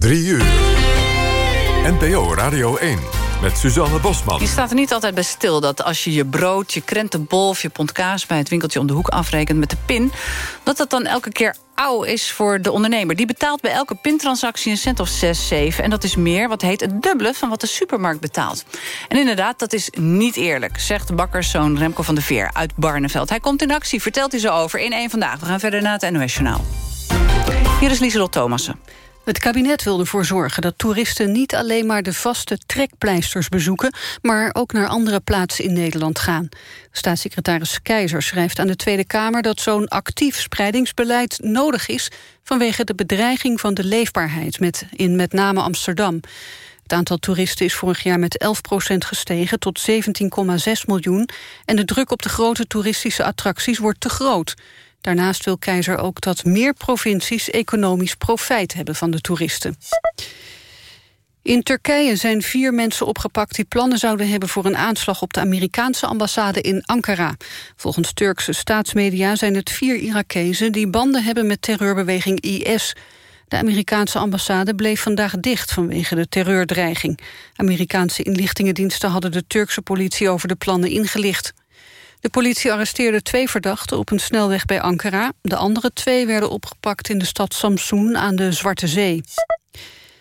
3 uur. NPO Radio 1 met Suzanne Bosman. Je staat er niet altijd bij stil dat als je je brood, je krentenbol... of je pond kaas bij het winkeltje om de hoek afrekent met de pin... dat dat dan elke keer auw is voor de ondernemer. Die betaalt bij elke pintransactie een cent of 6, 7. En dat is meer, wat heet het dubbele van wat de supermarkt betaalt. En inderdaad, dat is niet eerlijk, zegt de bakkerszoon Remco van der Veer uit Barneveld. Hij komt in actie, vertelt hij zo over in één Vandaag. We gaan verder naar het NOS Journaal. Hier is Lieselot Thomassen. Het kabinet wil ervoor zorgen dat toeristen niet alleen maar de vaste trekpleisters bezoeken, maar ook naar andere plaatsen in Nederland gaan. Staatssecretaris Keizer schrijft aan de Tweede Kamer dat zo'n actief spreidingsbeleid nodig is vanwege de bedreiging van de leefbaarheid met, in met name Amsterdam. Het aantal toeristen is vorig jaar met 11% gestegen tot 17,6 miljoen... en de druk op de grote toeristische attracties wordt te groot. Daarnaast wil Keizer ook dat meer provincies economisch profijt hebben van de toeristen. In Turkije zijn vier mensen opgepakt die plannen zouden hebben voor een aanslag op de Amerikaanse ambassade in Ankara. Volgens Turkse staatsmedia zijn het vier Irakezen die banden hebben met terreurbeweging IS. De Amerikaanse ambassade bleef vandaag dicht vanwege de terreurdreiging. Amerikaanse inlichtingendiensten hadden de Turkse politie over de plannen ingelicht. De politie arresteerde twee verdachten op een snelweg bij Ankara. De andere twee werden opgepakt in de stad Samsun aan de Zwarte Zee.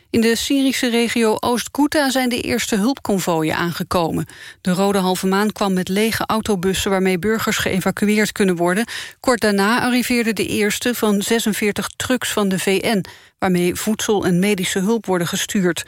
In de Syrische regio Oost-Ghouta zijn de eerste hulpconvooien aangekomen. De Rode Halve Maan kwam met lege autobussen... waarmee burgers geëvacueerd kunnen worden. Kort daarna arriveerde de eerste van 46 trucks van de VN... waarmee voedsel en medische hulp worden gestuurd.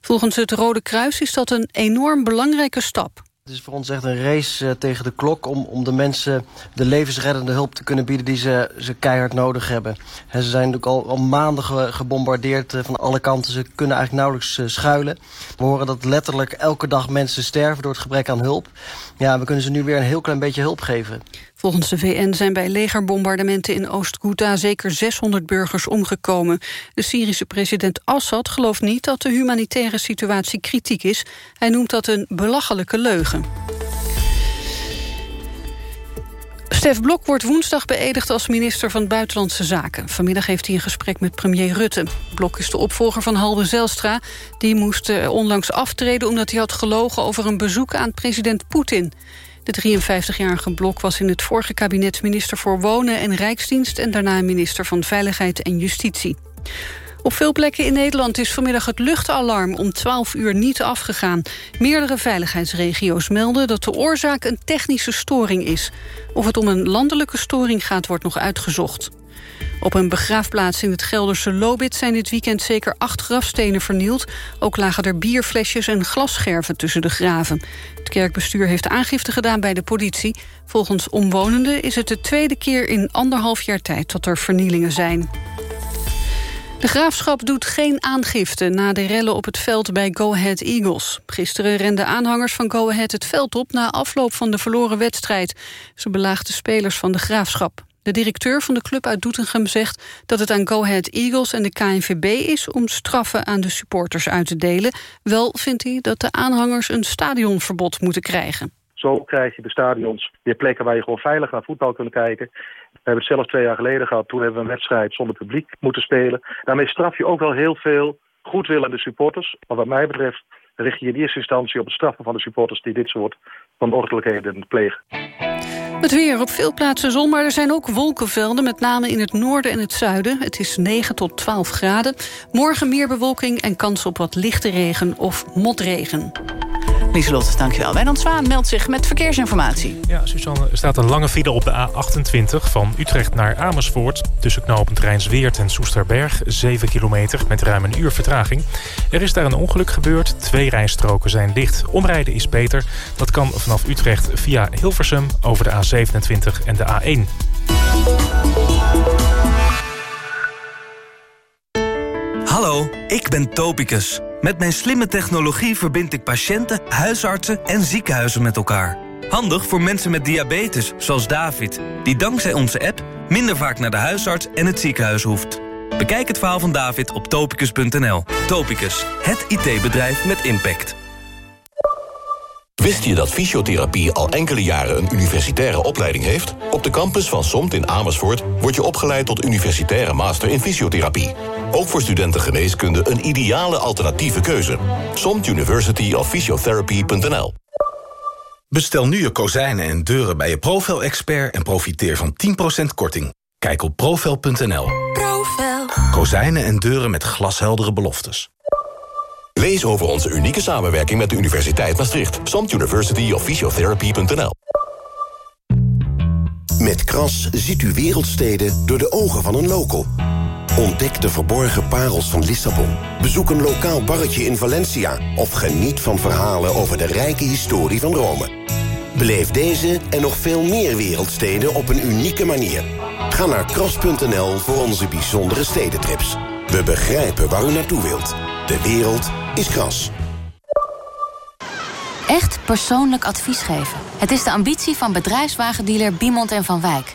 Volgens het Rode Kruis is dat een enorm belangrijke stap. Het is voor ons echt een race uh, tegen de klok om, om de mensen de levensreddende hulp te kunnen bieden die ze, ze keihard nodig hebben. He, ze zijn natuurlijk al, al maanden ge, gebombardeerd uh, van alle kanten. Ze kunnen eigenlijk nauwelijks uh, schuilen. We horen dat letterlijk elke dag mensen sterven door het gebrek aan hulp. Ja, we kunnen ze nu weer een heel klein beetje hulp geven. Volgens de VN zijn bij legerbombardementen in Oost-Ghouta zeker 600 burgers omgekomen. De Syrische president Assad gelooft niet dat de humanitaire situatie kritiek is. Hij noemt dat een belachelijke leugen. Stef Blok wordt woensdag beëdigd als minister van Buitenlandse Zaken. Vanmiddag heeft hij een gesprek met premier Rutte. Blok is de opvolger van Halbe Zelstra. Die moest eh, onlangs aftreden omdat hij had gelogen over een bezoek aan president Poetin. De 53-jarige Blok was in het vorige kabinet minister voor Wonen en Rijksdienst... en daarna minister van Veiligheid en Justitie. Op veel plekken in Nederland is vanmiddag het luchtalarm om 12 uur niet afgegaan. Meerdere veiligheidsregio's melden dat de oorzaak een technische storing is. Of het om een landelijke storing gaat, wordt nog uitgezocht. Op een begraafplaats in het Gelderse Lobit zijn dit weekend zeker acht grafstenen vernield. Ook lagen er bierflesjes en glasscherven tussen de graven. Het kerkbestuur heeft aangifte gedaan bij de politie. Volgens omwonenden is het de tweede keer in anderhalf jaar tijd dat er vernielingen zijn. De Graafschap doet geen aangifte na de rellen op het veld bij Go Ahead Eagles. Gisteren renden aanhangers van Go Ahead het veld op... na afloop van de verloren wedstrijd. Ze belaagden spelers van de Graafschap. De directeur van de club uit Doetinchem zegt dat het aan Go Ahead Eagles en de KNVB is om straffen aan de supporters uit te delen. Wel vindt hij dat de aanhangers een stadionverbod moeten krijgen. Zo krijg je de stadions weer plekken waar je gewoon veilig naar voetbal kunt kijken. We hebben het zelf twee jaar geleden gehad. Toen hebben we een wedstrijd zonder publiek moeten spelen. Daarmee straf je ook wel heel veel goedwillende supporters. Maar wat mij betreft richt je in eerste instantie op het straffen van de supporters... die dit soort van plegen. Het weer op veel plaatsen zon, maar er zijn ook wolkenvelden... met name in het noorden en het zuiden. Het is 9 tot 12 graden. Morgen meer bewolking en kans op wat lichte regen of motregen. Lieselot, dankjewel. Wijnand Zwaan meldt zich met verkeersinformatie. Ja, Suzanne, er staat een lange file op de A28 van Utrecht naar Amersfoort... tussen knooppunt Rijnsweert en Soesterberg, 7 kilometer... met ruim een uur vertraging. Er is daar een ongeluk gebeurd, twee rijstroken zijn dicht. Omrijden is beter, dat kan vanaf Utrecht via Hilversum... over de A27 en de A1. Hallo, ik ben Topicus. Met mijn slimme technologie verbind ik patiënten, huisartsen en ziekenhuizen met elkaar. Handig voor mensen met diabetes, zoals David... die dankzij onze app minder vaak naar de huisarts en het ziekenhuis hoeft. Bekijk het verhaal van David op topicus.nl. Topicus, het IT-bedrijf met impact. Wist je dat fysiotherapie al enkele jaren een universitaire opleiding heeft? Op de campus van SOMT in Amersfoort wordt je opgeleid tot universitaire master in fysiotherapie. Ook voor studenten geneeskunde een ideale alternatieve keuze. SOMT University of Physiotherapy.nl Bestel nu je kozijnen en deuren bij je Profel-expert... en profiteer van 10% korting. Kijk op profel.nl. Profel. Kozijnen en deuren met glasheldere beloftes. Lees over onze unieke samenwerking met de Universiteit Maastricht. SOMT University of Physiotherapy.nl Met Kras ziet u wereldsteden door de ogen van een local. Ontdek de verborgen parels van Lissabon. Bezoek een lokaal barretje in Valencia. Of geniet van verhalen over de rijke historie van Rome. Beleef deze en nog veel meer wereldsteden op een unieke manier. Ga naar kras.nl voor onze bijzondere stedentrips. We begrijpen waar u naartoe wilt. De wereld is kras. Echt persoonlijk advies geven. Het is de ambitie van bedrijfswagendealer Biemond en Van Wijk.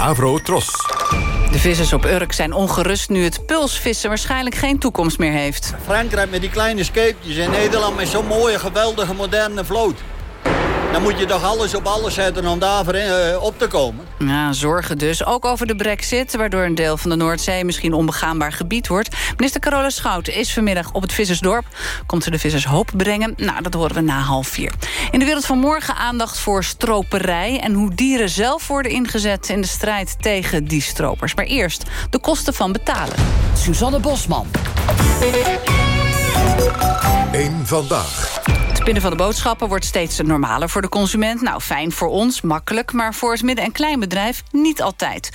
Avro Tros. De vissers op Urk zijn ongerust nu het pulsvissen waarschijnlijk geen toekomst meer heeft. Frankrijk met die kleine scheepjes en Nederland met zo'n mooie, geweldige, moderne vloot. Dan moet je toch alles op alles zetten om daar uh, op te komen. Ja, zorgen dus. Ook over de brexit, waardoor een deel van de Noordzee... misschien onbegaanbaar gebied wordt. Minister Carola Schouten is vanmiddag op het Vissersdorp. Komt ze de vissers hoop brengen? Nou, dat horen we na half vier. In de wereld van morgen aandacht voor stroperij... en hoe dieren zelf worden ingezet in de strijd tegen die stropers. Maar eerst de kosten van betalen. Suzanne Bosman. Eén vandaag. Het pinnen van de boodschappen wordt steeds normaler voor de consument. Nou, fijn voor ons, makkelijk, maar voor het midden- en kleinbedrijf niet altijd.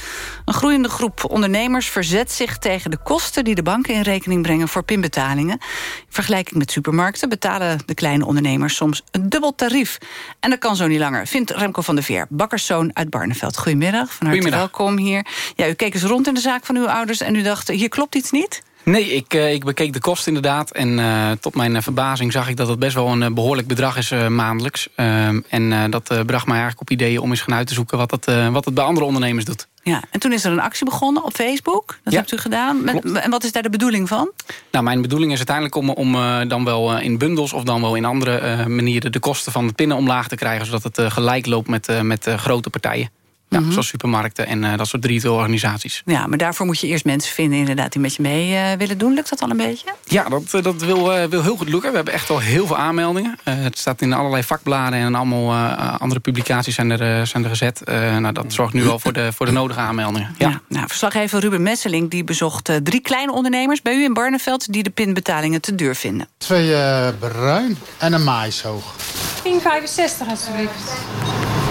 Een groeiende groep ondernemers verzet zich tegen de kosten... die de banken in rekening brengen voor pinbetalingen. In vergelijking met supermarkten betalen de kleine ondernemers soms een dubbel tarief. En dat kan zo niet langer, vindt Remco van der Veer, bakkerszoon uit Barneveld. Goedemiddag, van harte welkom hier. Ja, u keek eens rond in de zaak van uw ouders en u dacht, hier klopt iets niet? Nee, ik, uh, ik bekeek de kosten inderdaad. En uh, tot mijn uh, verbazing zag ik dat het best wel een behoorlijk bedrag is maandelijks. Ehm, en dat bracht mij eigenlijk op ideeën om eens gaan uit te zoeken... wat het, wat het bij andere ondernemers doet. Ja, en toen is er een actie begonnen op Facebook. Dat ja, hebt u gedaan. Met, en wat is daar de bedoeling van? Nou, mijn bedoeling is uiteindelijk om, om dan wel in bundels... of dan wel in andere manieren de kosten van de pinnen omlaag te krijgen... zodat het gelijk loopt met, met grote partijen. Ja, mm -hmm. Zoals supermarkten en uh, dat soort retailorganisaties. Ja, maar daarvoor moet je eerst mensen vinden inderdaad die met je mee uh, willen doen. Lukt dat al een beetje? Ja, dat, dat wil, uh, wil heel goed lukken. We hebben echt al heel veel aanmeldingen. het staat in allerlei vakbladen en allemaal andere publicaties zijn er, zijn er gezet. nou, dat zorgt nu al voor de, voor de nodige aanmeldingen. Ja. ja nou, verslaggever Ruben Messeling die bezocht drie kleine ondernemers bij u in Barneveld... die de pinbetalingen te duur vinden. Twee bruin en een maishoog. 10,65 alsjeblieft.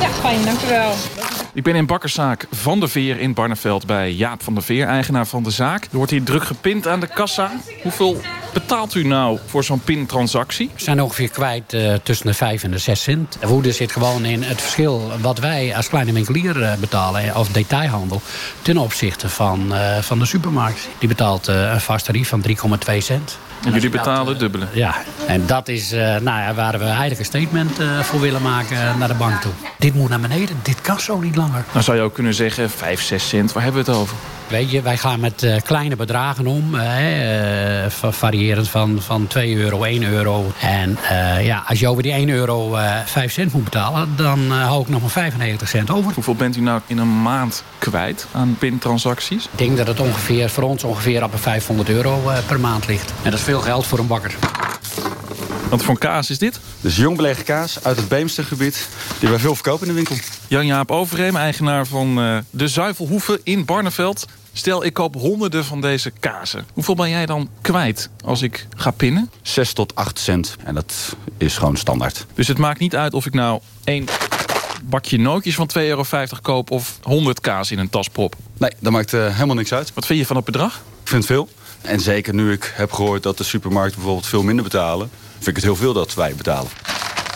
Ja, fijn, dank u wel. Ik ben in bakkerszaak Van der Veer in Barneveld bij Jaap van der Veer, eigenaar van de zaak. Er wordt hier druk gepind aan de kassa. Hoeveel betaalt u nou voor zo'n pintransactie? We zijn ongeveer kwijt uh, tussen de 5 en de 6 cent. De woede zit gewoon in het verschil wat wij als kleine winkelier uh, betalen... of detailhandel, ten opzichte van, uh, van de supermarkt. Die betaalt een vast tarief van 3,2 cent. En jullie betalen het dubbele? Ja, en dat is uh, nou ja, waar we eigenlijk een statement uh, voor willen maken naar de bank toe. Dit moet naar beneden, dit kan zo niet langer. Dan zou je ook kunnen zeggen 5, 6 cent, waar hebben we het over? Weet je, wij gaan met uh, kleine bedragen om. Uh, variërend van, van 2 euro, 1 euro. En uh, ja, als je over die 1 euro 5 cent moet betalen... dan hou ik nog maar 95 cent over. Hoeveel bent u nou in een maand kwijt aan pintransacties? Ik denk dat het ongeveer voor ons ongeveer op 500 euro per maand ligt. En dat is veel geld voor een bakker. Wat voor kaas is dit? Dus jong belegde kaas uit het Beemstergebied. Die wij veel verkopen in de winkel. Jan-Jaap Overheem, eigenaar van uh, de Zuivelhoeven in Barneveld. Stel, ik koop honderden van deze kazen. Hoeveel ben jij dan kwijt als ik ga pinnen? 6 tot 8 cent. En dat is gewoon standaard. Dus het maakt niet uit of ik nou één bakje nootjes van 2,50 euro koop... of 100 kaas in een tasprop? Nee, dat maakt uh, helemaal niks uit. Wat vind je van het bedrag? Ik vind het veel. En zeker nu ik heb gehoord dat de supermarkten bijvoorbeeld veel minder betalen... vind ik het heel veel dat wij betalen.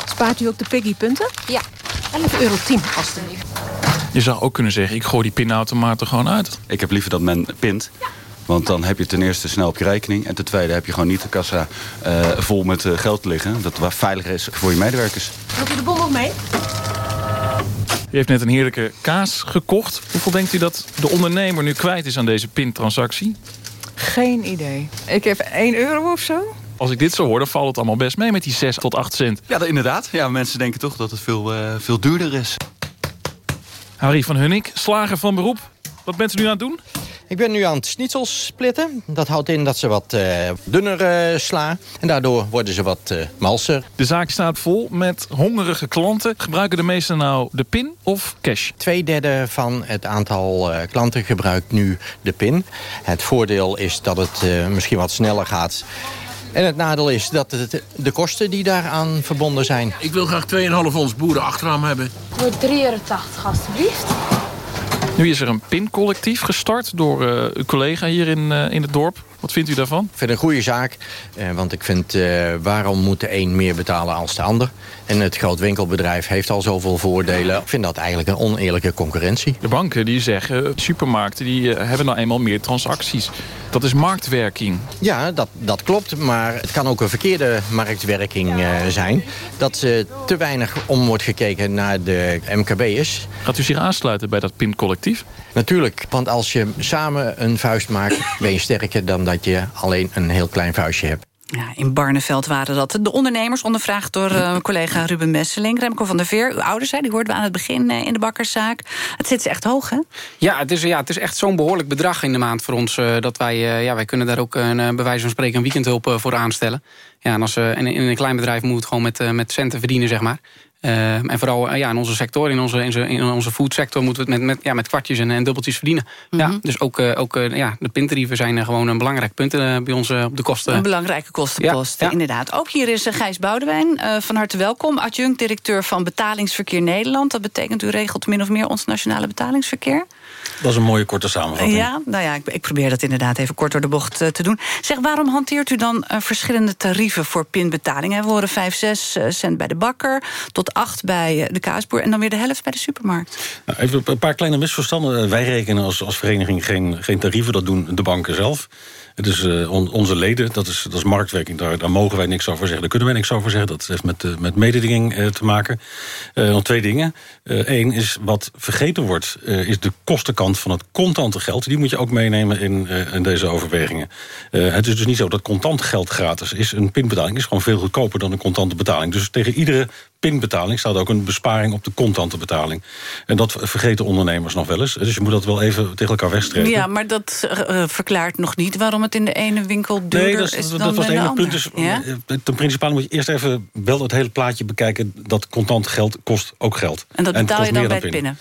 Spaart u ook de Piggy-punten? Ja. 11,10 euro alstublieft. Je zou ook kunnen zeggen, ik gooi die pinautomaat er gewoon uit. Ik heb liever dat men pint Want dan heb je ten eerste snel op je rekening. En ten tweede heb je gewoon niet de kassa eh, vol met eh, geld liggen. Dat waar veiliger is voor je medewerkers. Wilt u de bon nog mee? U heeft net een heerlijke kaas gekocht. Hoeveel denkt u dat de ondernemer nu kwijt is aan deze pintransactie? Geen idee. Ik heb 1 euro of zo. Als ik dit zo hoor, dan valt het allemaal best mee met die 6 tot 8 cent. Ja, dat, inderdaad. Ja, mensen denken toch dat het veel, uh, veel duurder is. Harry van Hunnik, slager van beroep. Wat bent u nu aan het doen? Ik ben nu aan het schnitzels splitten. Dat houdt in dat ze wat uh, dunner uh, slaan. En daardoor worden ze wat uh, malser. De zaak staat vol met hongerige klanten. Gebruiken de meesten nou de pin of cash? Tweederde van het aantal klanten gebruikt nu de pin. Het voordeel is dat het misschien wat sneller gaat. En het nadeel is dat het de kosten die daaraan verbonden zijn. Ik wil graag 2,5 ons boeren achteraan hebben. Voor 3,80 euro, alstublieft. Nu is er een pincollectief gestart door uh, uw collega hier in, uh, in het dorp. Wat vindt u daarvan? Ik vind het een goede zaak. Uh, want ik vind, waarom moet de een meer betalen als de ander? En het groot winkelbedrijf heeft al zoveel voordelen. Ik vind dat eigenlijk een oneerlijke concurrentie. De banken die zeggen, supermarkten die hebben nou eenmaal meer transacties. Dat is marktwerking. Ja, dat, dat klopt. Maar het kan ook een verkeerde marktwerking uh, zijn. Dat uh, te weinig om wordt gekeken naar de MKB'ers. Gaat u zich aansluiten bij dat PIN-collectief? Natuurlijk. Want als je samen een vuist maakt... ben je sterker dan dat je alleen een heel klein vuistje hebt. Ja, in Barneveld waren dat de ondernemers, ondervraagd door uh, collega Ruben Messeling. Remco van der Veer, uw ouders, hè, die hoorden we aan het begin uh, in de bakkerszaak. Het zit echt hoog, hè? Ja, het is, ja, het is echt zo'n behoorlijk bedrag in de maand voor ons... Uh, dat wij, ja, wij kunnen daar ook een, bij wijze van spreken een weekendhulp voor aanstellen. Ja, en als, in, in een klein bedrijf moet het gewoon met, met centen verdienen, zeg maar. Uh, en vooral uh, ja, in onze sector, in onze, in onze foodsector... moeten we het met, met, ja, met kwartjes en, en dubbeltjes verdienen. Mm -hmm. ja, dus ook, uh, ook ja, de pintarieven zijn gewoon een belangrijk punt bij ons op de kosten. Een belangrijke kostenpost, ja, ja. inderdaad. Ook hier is Gijs Boudewijn, van harte welkom. Adjunct-directeur van Betalingsverkeer Nederland. Dat betekent u regelt min of meer ons nationale betalingsverkeer? Dat is een mooie korte samenvatting. Ja, nou ja, ik, ik probeer dat inderdaad even kort door de bocht te doen. Zeg, waarom hanteert u dan verschillende tarieven voor pinbetalingen? We horen 5, 6 cent bij de bakker, tot 8 bij de kaasboer... en dan weer de helft bij de supermarkt. Nou, even een paar kleine misverstanden. Wij rekenen als, als vereniging geen, geen tarieven, dat doen de banken zelf. Het is on, onze leden, dat is, dat is marktwerking, daar, mogen wij niks over zeggen. Daar kunnen wij niks over zeggen, dat heeft met, met mededinging uh, te maken. nog twee dingen. Eén is, wat vergeten wordt, is de kostenkant van het contante geld. Die moet je ook meenemen in, in deze overwegingen. het is dus niet zo dat contant geld gratis is. Een pinbetaling is gewoon veel goedkoper dan een contante betaling. Dus tegen iedere pinbetaling staat ook een besparing op de contante betaling. En dat vergeten ondernemers nog wel eens. Dus je moet dat wel even tegen elkaar wegstrepen. Ja, maar dat uh, verklaart nog niet waarom het in de ene winkel duurder nee, dat, is dan dat was het ene punt. Dus, ja? Ten principale moet je eerst even wel het hele plaatje bekijken... dat contant geld kost ook geld. En dat betaal en je dan bij het pinnen?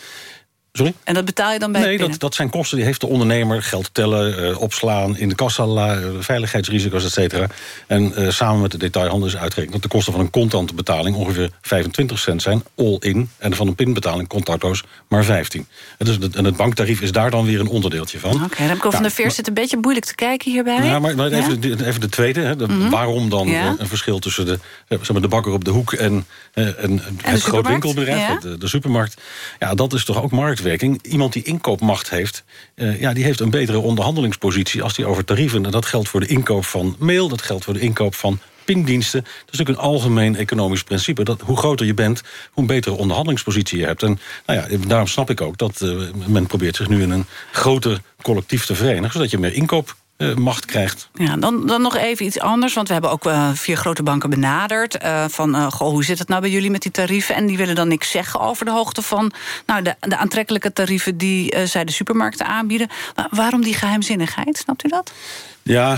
Sorry? En dat betaal je dan bij Nee, dat, dat zijn kosten die heeft de ondernemer. Geld tellen, uh, opslaan, in de kassa, uh, veiligheidsrisico's, et cetera. En uh, samen met de detailhandel is uitgerekend... dat de kosten van een contante betaling ongeveer 25 cent zijn, all-in. En van een pinbetaling, contactloos, maar 15. En, dus het, en het banktarief is daar dan weer een onderdeeltje van. Oké, okay, Remco ja, van der Veer zit een beetje moeilijk te kijken hierbij. Ja, maar, maar ja? even, de, even de tweede. Hè, de, mm -hmm. Waarom dan ja? een verschil tussen de, zeg maar, de bakker op de hoek... en, en, en het groot winkelbedrijf, de, de supermarkt. Ja, dat is toch ook iemand die inkoopmacht heeft... Uh, ja, die heeft een betere onderhandelingspositie als die over tarieven. En dat geldt voor de inkoop van mail, dat geldt voor de inkoop van pindiensten. Dat is natuurlijk een algemeen economisch principe. Dat hoe groter je bent, hoe een betere onderhandelingspositie je hebt. En nou ja, daarom snap ik ook dat uh, men probeert zich nu in een groter collectief te verenigen... zodat je meer inkoop macht krijgt. Ja, dan, dan nog even iets anders, want we hebben ook uh, vier grote banken benaderd. Uh, van, goh, hoe zit het nou bij jullie met die tarieven? En die willen dan niks zeggen over de hoogte van nou, de, de aantrekkelijke tarieven... die zij de supermarkten aanbieden. Maar waarom die geheimzinnigheid, snapt u dat? Ja,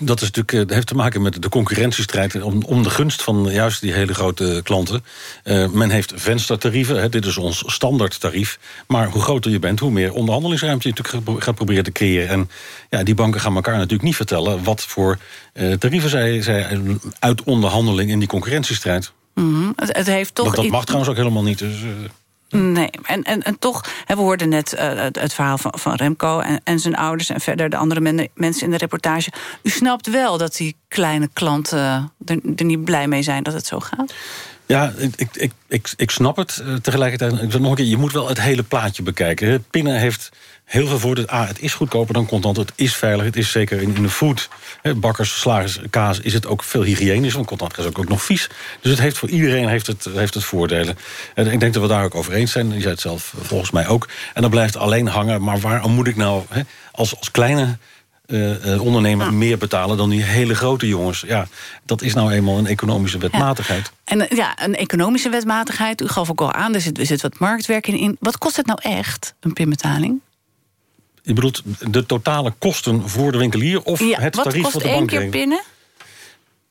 dat is natuurlijk, dat heeft te maken met de concurrentiestrijd... om, om de gunst van juist die hele grote klanten. Uh, men heeft venstertarieven, hè, dit is ons standaardtarief. Maar hoe groter je bent, hoe meer onderhandelingsruimte... je natuurlijk gaat proberen te creëren. En ja, die banken gaan elkaar natuurlijk niet vertellen... wat voor uh, tarieven zij, zij uit onderhandeling in die concurrentiestrijd. Mm -hmm. het, het, heeft toch dat, dat mag trouwens ook helemaal niet, dus... Uh, Nee, en, en, en toch, we hoorden net uh, het, verhaal van, van Remco en, en zijn ouders... en verder de andere men, mensen in de reportage. U snapt wel dat die kleine klanten er, er niet blij mee zijn dat het zo gaat? Ja, ik, ik, ik, ik snap het. Uh, tegelijkertijd, nog een keer, je moet wel het hele plaatje bekijken. Pinnen heeft heel veel voordelen. A, het is goedkoper dan contant. Het is veilig. Het is zeker in, in de food, hè, bakkers, slagers, kaas... is het ook veel hygiënischer. Want contant is ook, ook nog vies. Dus het heeft voor iedereen heeft het, heeft het voordelen. En ik denk dat we daar ook over eens zijn. Je zei het zelf volgens mij ook. En dan blijft alleen hangen. Maar waarom moet ik nou hè, als, als kleine... eh, eh, ondernemer meer betalen dan die hele grote jongens. Ja, dat is nou eenmaal een economische wetmatigheid. En eh, ja, een economische wetmatigheid. U gaf ook al aan, er zit, er zit wat marktwerking in. Wat kost het nou echt, een pinbetaling? Je bedoelt de totale kosten voor de winkelier... of Ja, het tarief kost wat de één bank keer pinnen?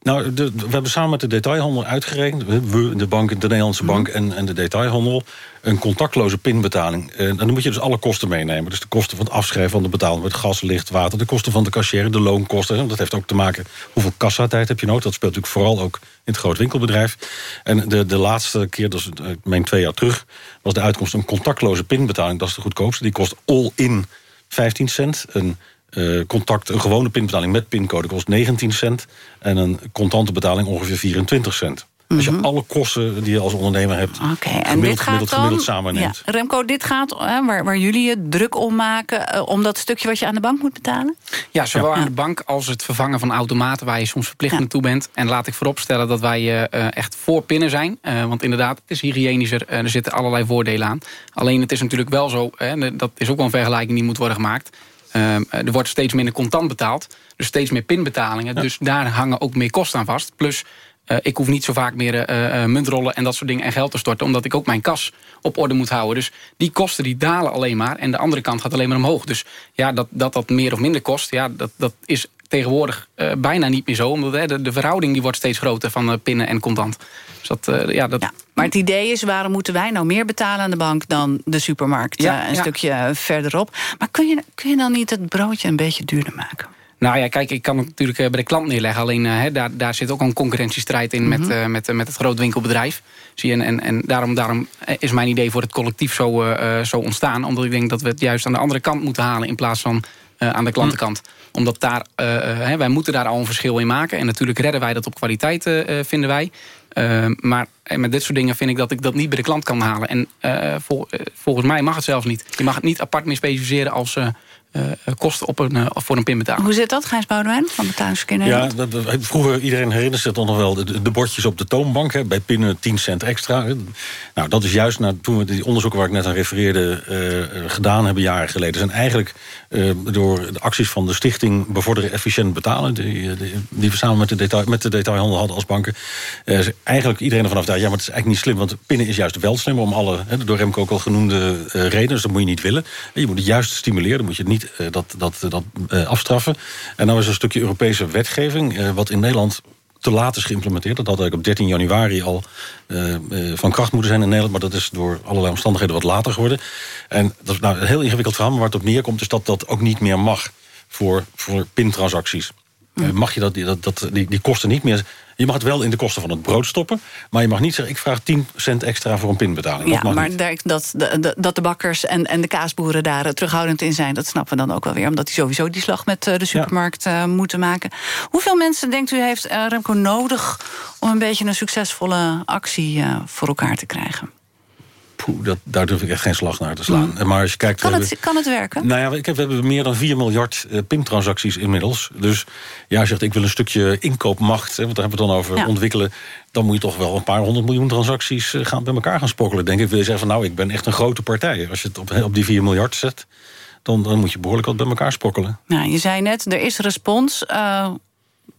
Nou, de, we hebben samen met de detailhandel uitgerekend... we, de, bank, de Nederlandse bank en, en de detailhandel... een contactloze pinbetaling. En dan moet je dus alle kosten meenemen. Dus de kosten van het afschrijven van de betaling... met gas, licht, water, de kosten van de cashier, de loonkosten. Want dat heeft ook te maken hoeveel kassatijd heb je nodig. Dat speelt natuurlijk vooral ook in het groot winkelbedrijf. En de, de laatste keer, dat is eh, ik meen twee jaar terug... was de uitkomst een contactloze pinbetaling. Dat is de goedkoopste. Die kost all-in 15 cent. Een eh, contact, een gewone pinbetaling met pincode kost 19 cent. En een contante betaling ongeveer 24 cent. Als je alle kosten die je als ondernemer hebt... Mhm. Oké, en gemiddeld, dit gaat gemiddeld, dan... gemiddeld samenneemt. Ja, Remco, dit gaat hè, waar, waar jullie je druk om maken... eh, om dat stukje wat je aan de bank moet betalen? Ja, zowel aan de bank als het vervangen van automaten... waar je soms verplicht naartoe bent. En laat ik vooropstellen dat wij eh, echt voor pinnen zijn. Eh, want inderdaad, het is hygiënischer. er zitten allerlei voordelen aan. Alleen het is natuurlijk wel zo... Hè, dat is ook wel een vergelijking die moet worden gemaakt... Ehm, er wordt steeds minder contant betaald. Dus steeds meer pinbetalingen. Dus daar hangen ook meer kosten aan vast. Plus, eh, ik hoef niet zo vaak meer eh, eh, muntrollen en dat soort dingen en geld te storten. Omdat ik ook mijn kas op orde moet houden. Dus die kosten die dalen alleen maar. En de andere kant gaat alleen maar omhoog. Dus ja, dat dat, dat meer of minder kost, ja, dat, dat is tegenwoordig bijna niet meer zo. Omdat hè, de, de verhouding die wordt steeds groter van pinnen en contant. Dus dat, ja, dat, Maar het idee is, waarom moeten wij nou meer betalen aan de bank... dan de supermarkt Ja, een ja. stukje verderop? Maar kun je, kun je dan niet het broodje een beetje duurder maken? Nou ja, kijk, ik kan het natuurlijk eh, bij de klant neerleggen. Alleen eh, hè, daar, daar zit ook een concurrentiestrijd in met, eh, met, met het grootwinkelbedrijf. Zie je, en, en, en daarom, daarom is mijn idee voor het collectief zo, zo ontstaan. Omdat ik denk dat we het juist aan de andere kant moeten halen... in plaats van aan de klantenkant. Omdat daar, hè, wij moeten daar al een verschil in maken. En natuurlijk redden wij dat op kwaliteit, vinden wij. Eh, maar met dit soort dingen vind ik dat ik dat niet bij de klant kan halen. En vol- volgens mij mag het zelfs niet. Je mag het niet apart meer specificeren als eh, eh, kosten op een, eh, voor een pinbetaling. Hoe zit dat, Gijs Boudewijn van Betalingsverkeer Ja, dat, dat- vroeger, iedereen herinnert zich dan nog wel... de, de bordjes op de toonbank, hè, bij pinnen 10 cent extra. Nou, dat is juist na, toen we die onderzoeken waar ik net aan refereerde... gedaan hebben jaren geleden. zijn eigenlijk door de acties van de stichting... Bevorderen Efficiënt Betalen... die, die, die we samen met de, detail, met de detailhandel hadden als banken... eh, eigenlijk iedereen ervan af ja, maar het is eigenlijk niet slim... want pinnen is juist wel slim om alle, hè, door Remco ook al genoemde eh, redenen... dus dat moet je niet willen. Je moet het juist stimuleren, dan moet je het niet eh, dat, dat, dat eh, afstraffen. En dan is er een stukje Europese wetgeving... eh, wat in Nederland te laat is geïmplementeerd. Dat had eigenlijk op 13 januari al van kracht moeten zijn in Nederland... maar dat is door allerlei omstandigheden wat later geworden. En dat is nou een heel ingewikkeld verhaal... maar waar het op neerkomt is dat dat ook niet meer mag... voor, voor pintransacties. Eh, mag je dat, dat, dat, die, die kosten niet meer... Je mag het wel in de kosten van het brood stoppen... maar je mag niet zeggen, ik vraag 10 cent extra voor een pinbetaling. Ja, maar niet. dat, de- dat de bakkers en, en de kaasboeren daar terughoudend in zijn... dat snappen we dan ook wel weer. Omdat die sowieso die slag met eh, de supermarkt eh, moeten maken. Hoeveel mensen, denkt u, heeft eh, Remco nodig... om een beetje een succesvolle actie voor elkaar te krijgen? Poeh, dat, daar durf ik echt geen slag naar te slaan. Maar als je kijkt... Mm. Kan het, kan het werken? Nou ja, ik heb, we hebben meer dan 4 miljard eh, PIM-transacties inmiddels. Dus ja, zegt ik wil een stukje inkoopmacht... Hè, want daar hebben we het dan over Ja. ontwikkelen... dan moet je toch wel een paar honderd miljoen transacties eh, gaan bij elkaar gaan spokkelen. Denk ik, wil je zeggen van nou, ik ben echt een grote partij. Als je het op, op die 4 miljard zet, dan, dan moet je behoorlijk wat bij elkaar spokkelen. Nou, je zei net, er is respons. Eh,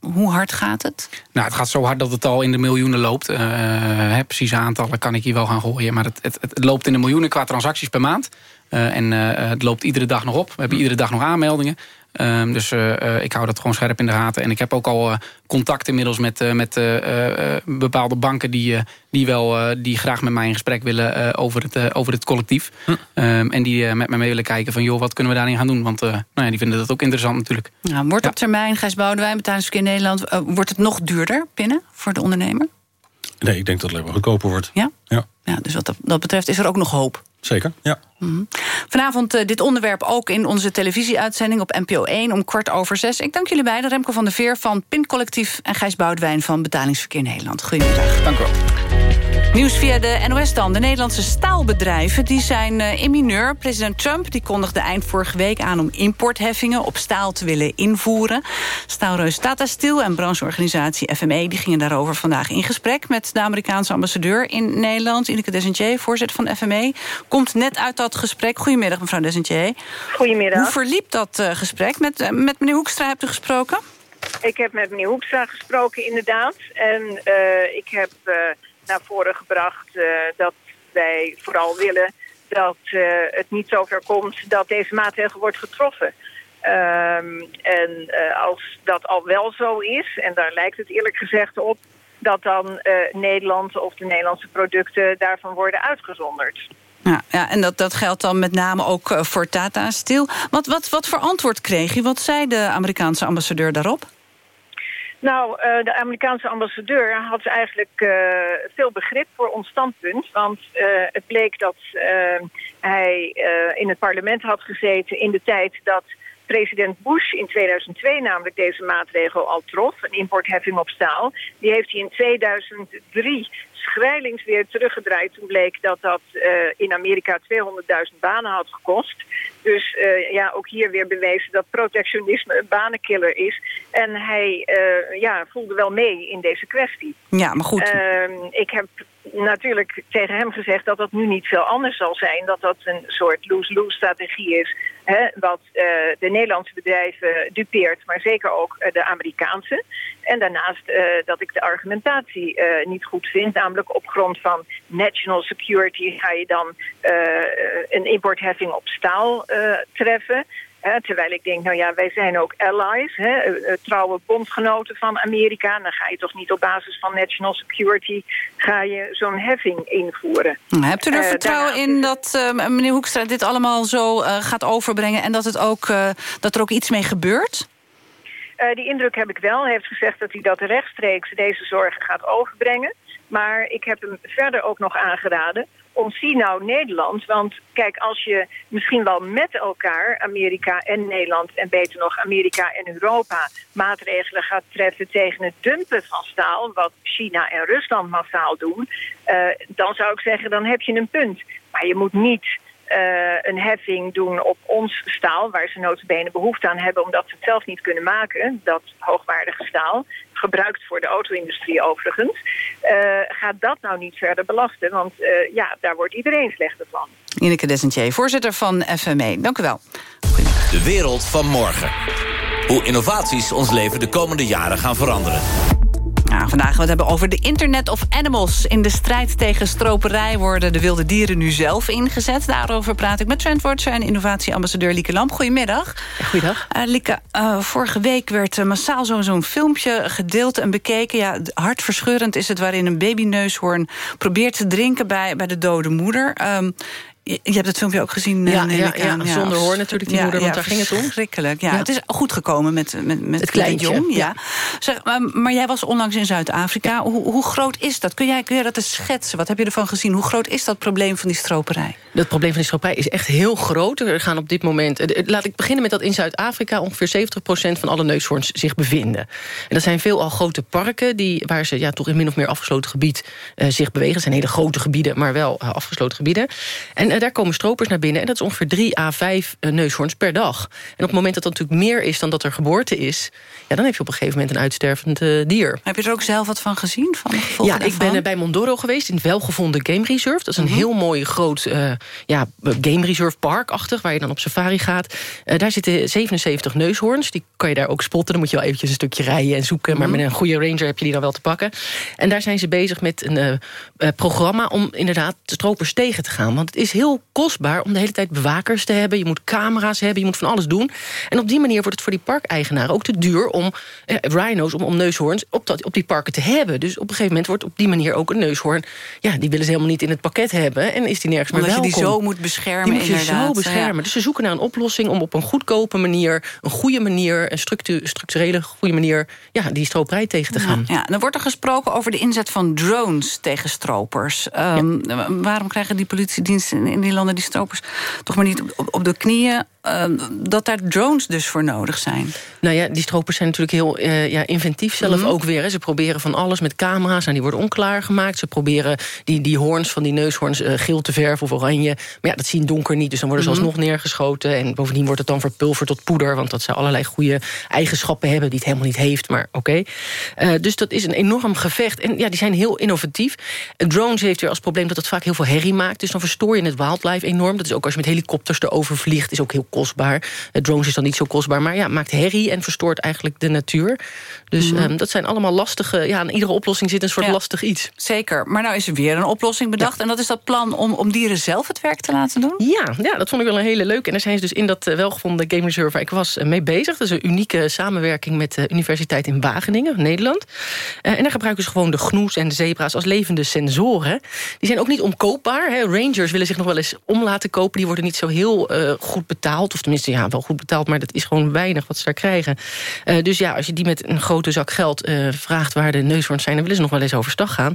hoe hard gaat het? Nou, het gaat zo hard dat het al in de miljoenen loopt. Eh, hè, precieze aantallen kan ik hier wel gaan gooien. Maar het, het, loopt in de miljoenen qua transacties per maand. Eh, en eh, het loopt iedere dag nog op. We hebben iedere dag nog aanmeldingen. Ehm, dus eh, eh, ik hou dat gewoon scherp in de gaten. En ik heb ook al eh, contact inmiddels met, eh, met eh, eh, bepaalde banken... Die, eh, die, wel, eh, die graag met mij in gesprek willen eh, over, het, eh, over het collectief. Ehm, en die eh, met mij mee willen kijken van... joh, wat kunnen we daarin gaan doen? Want eh, nou ja, die vinden dat ook interessant natuurlijk. Nou, wordt op termijn, Gijs Boudewijn, Betalingsverkeer Nederland... wordt het nog duurder pinnen voor de ondernemer? Nee, ik denk dat het alleen maar goedkoper wordt. Ja? Ja. Ja, dus wat dat, dat betreft is er ook nog hoop. Zeker, ja. Mhm. Vanavond uh, dit onderwerp ook in onze televisieuitzending op NPO 1 om kwart over zes. Ik dank jullie beiden, Remco van der Veer van PIN Collectief... en Gijs Boudewijn van Betalingsverkeer Nederland. Goedemiddag. Dank u wel. Nieuws via de NOS dan. De Nederlandse staalbedrijven die zijn uh, in mineur. President Trump die kondigde eind vorige week aan... om importheffingen op staal te willen invoeren. Staalreus Tata Steel en brancheorganisatie FME... die gingen daarover vandaag in gesprek... met de Amerikaanse ambassadeur in Nederland... Ineke Desentier, voorzitter van FME. Komt net uit dat gesprek. Goedemiddag, mevrouw Desentier. Goedemiddag. Hoe verliep dat uh, gesprek? Met, uh, met meneer Hoekstra hebt u gesproken? Ik heb met meneer Hoekstra gesproken, inderdaad. En uh, ik heb uh, naar voren gebracht uh, dat wij vooral willen dat het niet zover komt dat deze maatregel wordt getroffen. Um, en als dat al wel zo is, en daar lijkt het eerlijk gezegd op... dat dan Nederland of de Nederlandse producten daarvan worden uitgezonderd. Ja, ja, en dat, dat geldt dan met name ook uh, voor Tata Steel. Wat, wat, wat voor antwoord kreeg je? Wat zei de Amerikaanse ambassadeur daarop? Nou, uh, de Amerikaanse ambassadeur had eigenlijk uh, veel begrip voor ons standpunt. Want het bleek dat hij in het parlement had gezeten in de tijd dat president Bush in 2002 namelijk deze maatregel al trof, een importheffing op staal. Die heeft hij in 2003 schrijlings weer teruggedraaid. Toen bleek dat dat uh, in Amerika 200.000 banen had gekost. Dus uh, ja, ook hier weer bewezen dat protectionisme een banenkiller is. En hij uh, ja, voelde wel mee in deze kwestie. Ja, maar goed. Ehm, ik heb natuurlijk tegen hem gezegd dat dat nu niet veel anders zal zijn. Dat dat een soort lose-lose strategie is. Hè, wat uh, de Nederlandse bedrijven dupeert, maar zeker ook uh, de Amerikaanse. En daarnaast uh, dat ik de argumentatie niet goed vind. Namelijk op grond van national security ga je dan een importheffing op staal treffen. He, terwijl ik denk, nou ja, wij zijn ook allies, he, uh, trouwe bondgenoten van Amerika. Dan ga je toch niet op basis van national security ga je zo'n heffing invoeren. Hebt u er uh, vertrouwen in dat uh, meneer Hoekstra dit allemaal zo gaat overbrengen... en dat, het ook, dat er ook iets mee gebeurt? Die indruk heb ik wel. Hij heeft gezegd dat hij dat rechtstreeks deze zorgen gaat overbrengen. Maar ik heb hem verder ook nog aangeraden ontzie nou Nederland. Want kijk, als je misschien wel met elkaar, Amerika en Nederland... en beter nog Amerika en Europa, maatregelen gaat treffen... tegen het dumpen van staal, wat China en Rusland massaal doen... Uh, dan zou ik zeggen, dan heb je een punt. Maar je moet niet... Uh, een heffing doen op ons staal... waar ze notabene behoefte aan hebben... omdat ze het zelf niet kunnen maken, dat hoogwaardige staal gebruikt voor de auto-industrie overigens, gaat dat nou niet verder belasten. Want uh, ja, daar wordt iedereen slechter van. Ineke Desentier, voorzitter van FME. Dank u wel. De wereld van morgen. Hoe innovaties ons leven de komende jaren gaan veranderen. Nou, vandaag gaan we het hebben over de Internet of Animals. In de strijd tegen stroperij worden de wilde dieren nu zelf ingezet. Daarover praat ik met trendwatcher en innovatieambassadeur Lieke Lamp. Goedemiddag. Goeiedag. Uh, Lieke, uh, vorige week werd uh, massaal zo'n zo filmpje gedeeld en bekeken. Ja, hartverscheurend is het waarin een babyneushoorn probeert te drinken bij, bij de dode moeder. Um, je hebt het filmpje ook gezien, ja, ja, ja, ja, zonder hoor natuurlijk die ja, moeder, want daar ging het om. Verschrikkelijk, ja. Het is goed gekomen met, met, met het kleintje. jong, ja. ja. Zeg, maar, maar, jij was onlangs in Zuid-Afrika. Hoe, hoe, groot is dat? Kun jij, kun jij dat eens schetsen? Wat heb je ervan gezien? Hoe groot is dat probleem van die stroperij? Dat probleem van die stroperij is echt heel groot. Er gaan op dit moment... Laat ik beginnen met dat in Zuid-Afrika... ongeveer 70% van alle neushoorns zich bevinden. En dat zijn veelal grote parken... Die, waar ze ja, toch in min of meer afgesloten gebied uh, zich bewegen. Het zijn hele grote gebieden, maar wel uh, afgesloten gebieden. En uh, daar komen stropers naar binnen. En dat is ongeveer 3 à 5 uh, neushoorns per dag. En op het moment dat dat natuurlijk meer is dan dat er geboorte is... Ja, dan heb je op een gegeven moment een uitstervend uh, dier. Heb je er ook zelf wat van gezien? Van ja, ik ben bij Mondoro geweest in het welgevonden Game Reserve. Dat is een mm -hmm. heel mooi groot uh, ja, Game Reserve parkachtig... waar je dan op safari gaat. daar zitten 77 neushoorns. Die kan je daar ook spotten. Dan moet je wel eventjes een stukje rijden en zoeken. Mm -hmm. Maar met een goede ranger heb je die dan wel te pakken. En daar zijn ze bezig met een programma... om inderdaad stropers tegen te gaan. Want het is heel kostbaar om de hele tijd bewakers te hebben. Je moet camera's hebben, je moet van alles doen. En op die manier wordt het voor die parkeigenaren ook te duur... om eh, rhino's, om, om neushoorns op, dat, op die parken te hebben. Dus op een gegeven moment wordt op die manier ook een neushoorn... ja, die willen ze helemaal niet in het pakket hebben... en is die nergens Omdat meer welkom. je die zo moet beschermen, Die moet je inderdaad. zo beschermen. Ja. Dus ze zoeken naar een oplossing om op een goedkope manier... een goede manier, een structu structurele goede manier... ja, die stroperij tegen te gaan. Ja, ja, dan wordt er gesproken over de inzet van drones tegen stropers. Um, ja. Waarom krijgen die politiediensten in die landen die stropers toch maar niet op, op de knieën... Uh, dat daar drones dus voor nodig zijn. Nou ja, die stropers zijn natuurlijk heel uh, ja, inventief zelf Mhm. ook weer. Hè. Ze proberen van alles met camera's en die worden onklaar gemaakt. Ze proberen die, die hoorns van die neushoorns uh, geel te verven of oranje. Maar ja, dat zien donker niet, dus dan worden ze Mhm. alsnog neergeschoten. En bovendien wordt het dan verpulverd tot poeder... want dat zou allerlei goede eigenschappen hebben die het helemaal niet heeft. Maar oké. Okay. dus dat is een enorm gevecht. En ja, die zijn heel innovatief. Drones heeft weer als probleem dat het vaak heel veel herrie maakt. Dus dan verstoor je het wildlife enorm. Dat is ook als je met helikopters erover vliegt, is ook heel kostbaar. Uh, drones is dan niet zo kostbaar, maar ja, maakt herrie en verstoort eigenlijk de natuur. Dus Mhm. um, dat zijn allemaal lastige... Ja, aan iedere oplossing zit een soort Ja. lastig iets. Zeker, maar nou is er weer een oplossing bedacht. En dat is dat plan om, om dieren zelf het werk te laten doen? Ja, ja, dat vond ik wel een hele leuke. En daar zijn ze dus in dat uh, welgevonden Game Reserve waar ik was uh, mee bezig. Dat is een unieke samenwerking met de Universiteit in Wageningen, Nederland. Uh, en daar gebruiken ze gewoon de gnoes en de zebra's als levende sensoren. Die zijn ook niet omkoopbaar. Hè. Rangers willen zich nog wel eens om laten kopen. Die worden niet zo heel uh, goed betaald. Of tenminste, ja, wel goed betaald, maar dat is gewoon weinig wat ze daar krijgen. Uh, dus ja, als je die met een grote zak geld uh, vraagt waar de neushoorns zijn... dan willen ze nog wel eens overstag gaan.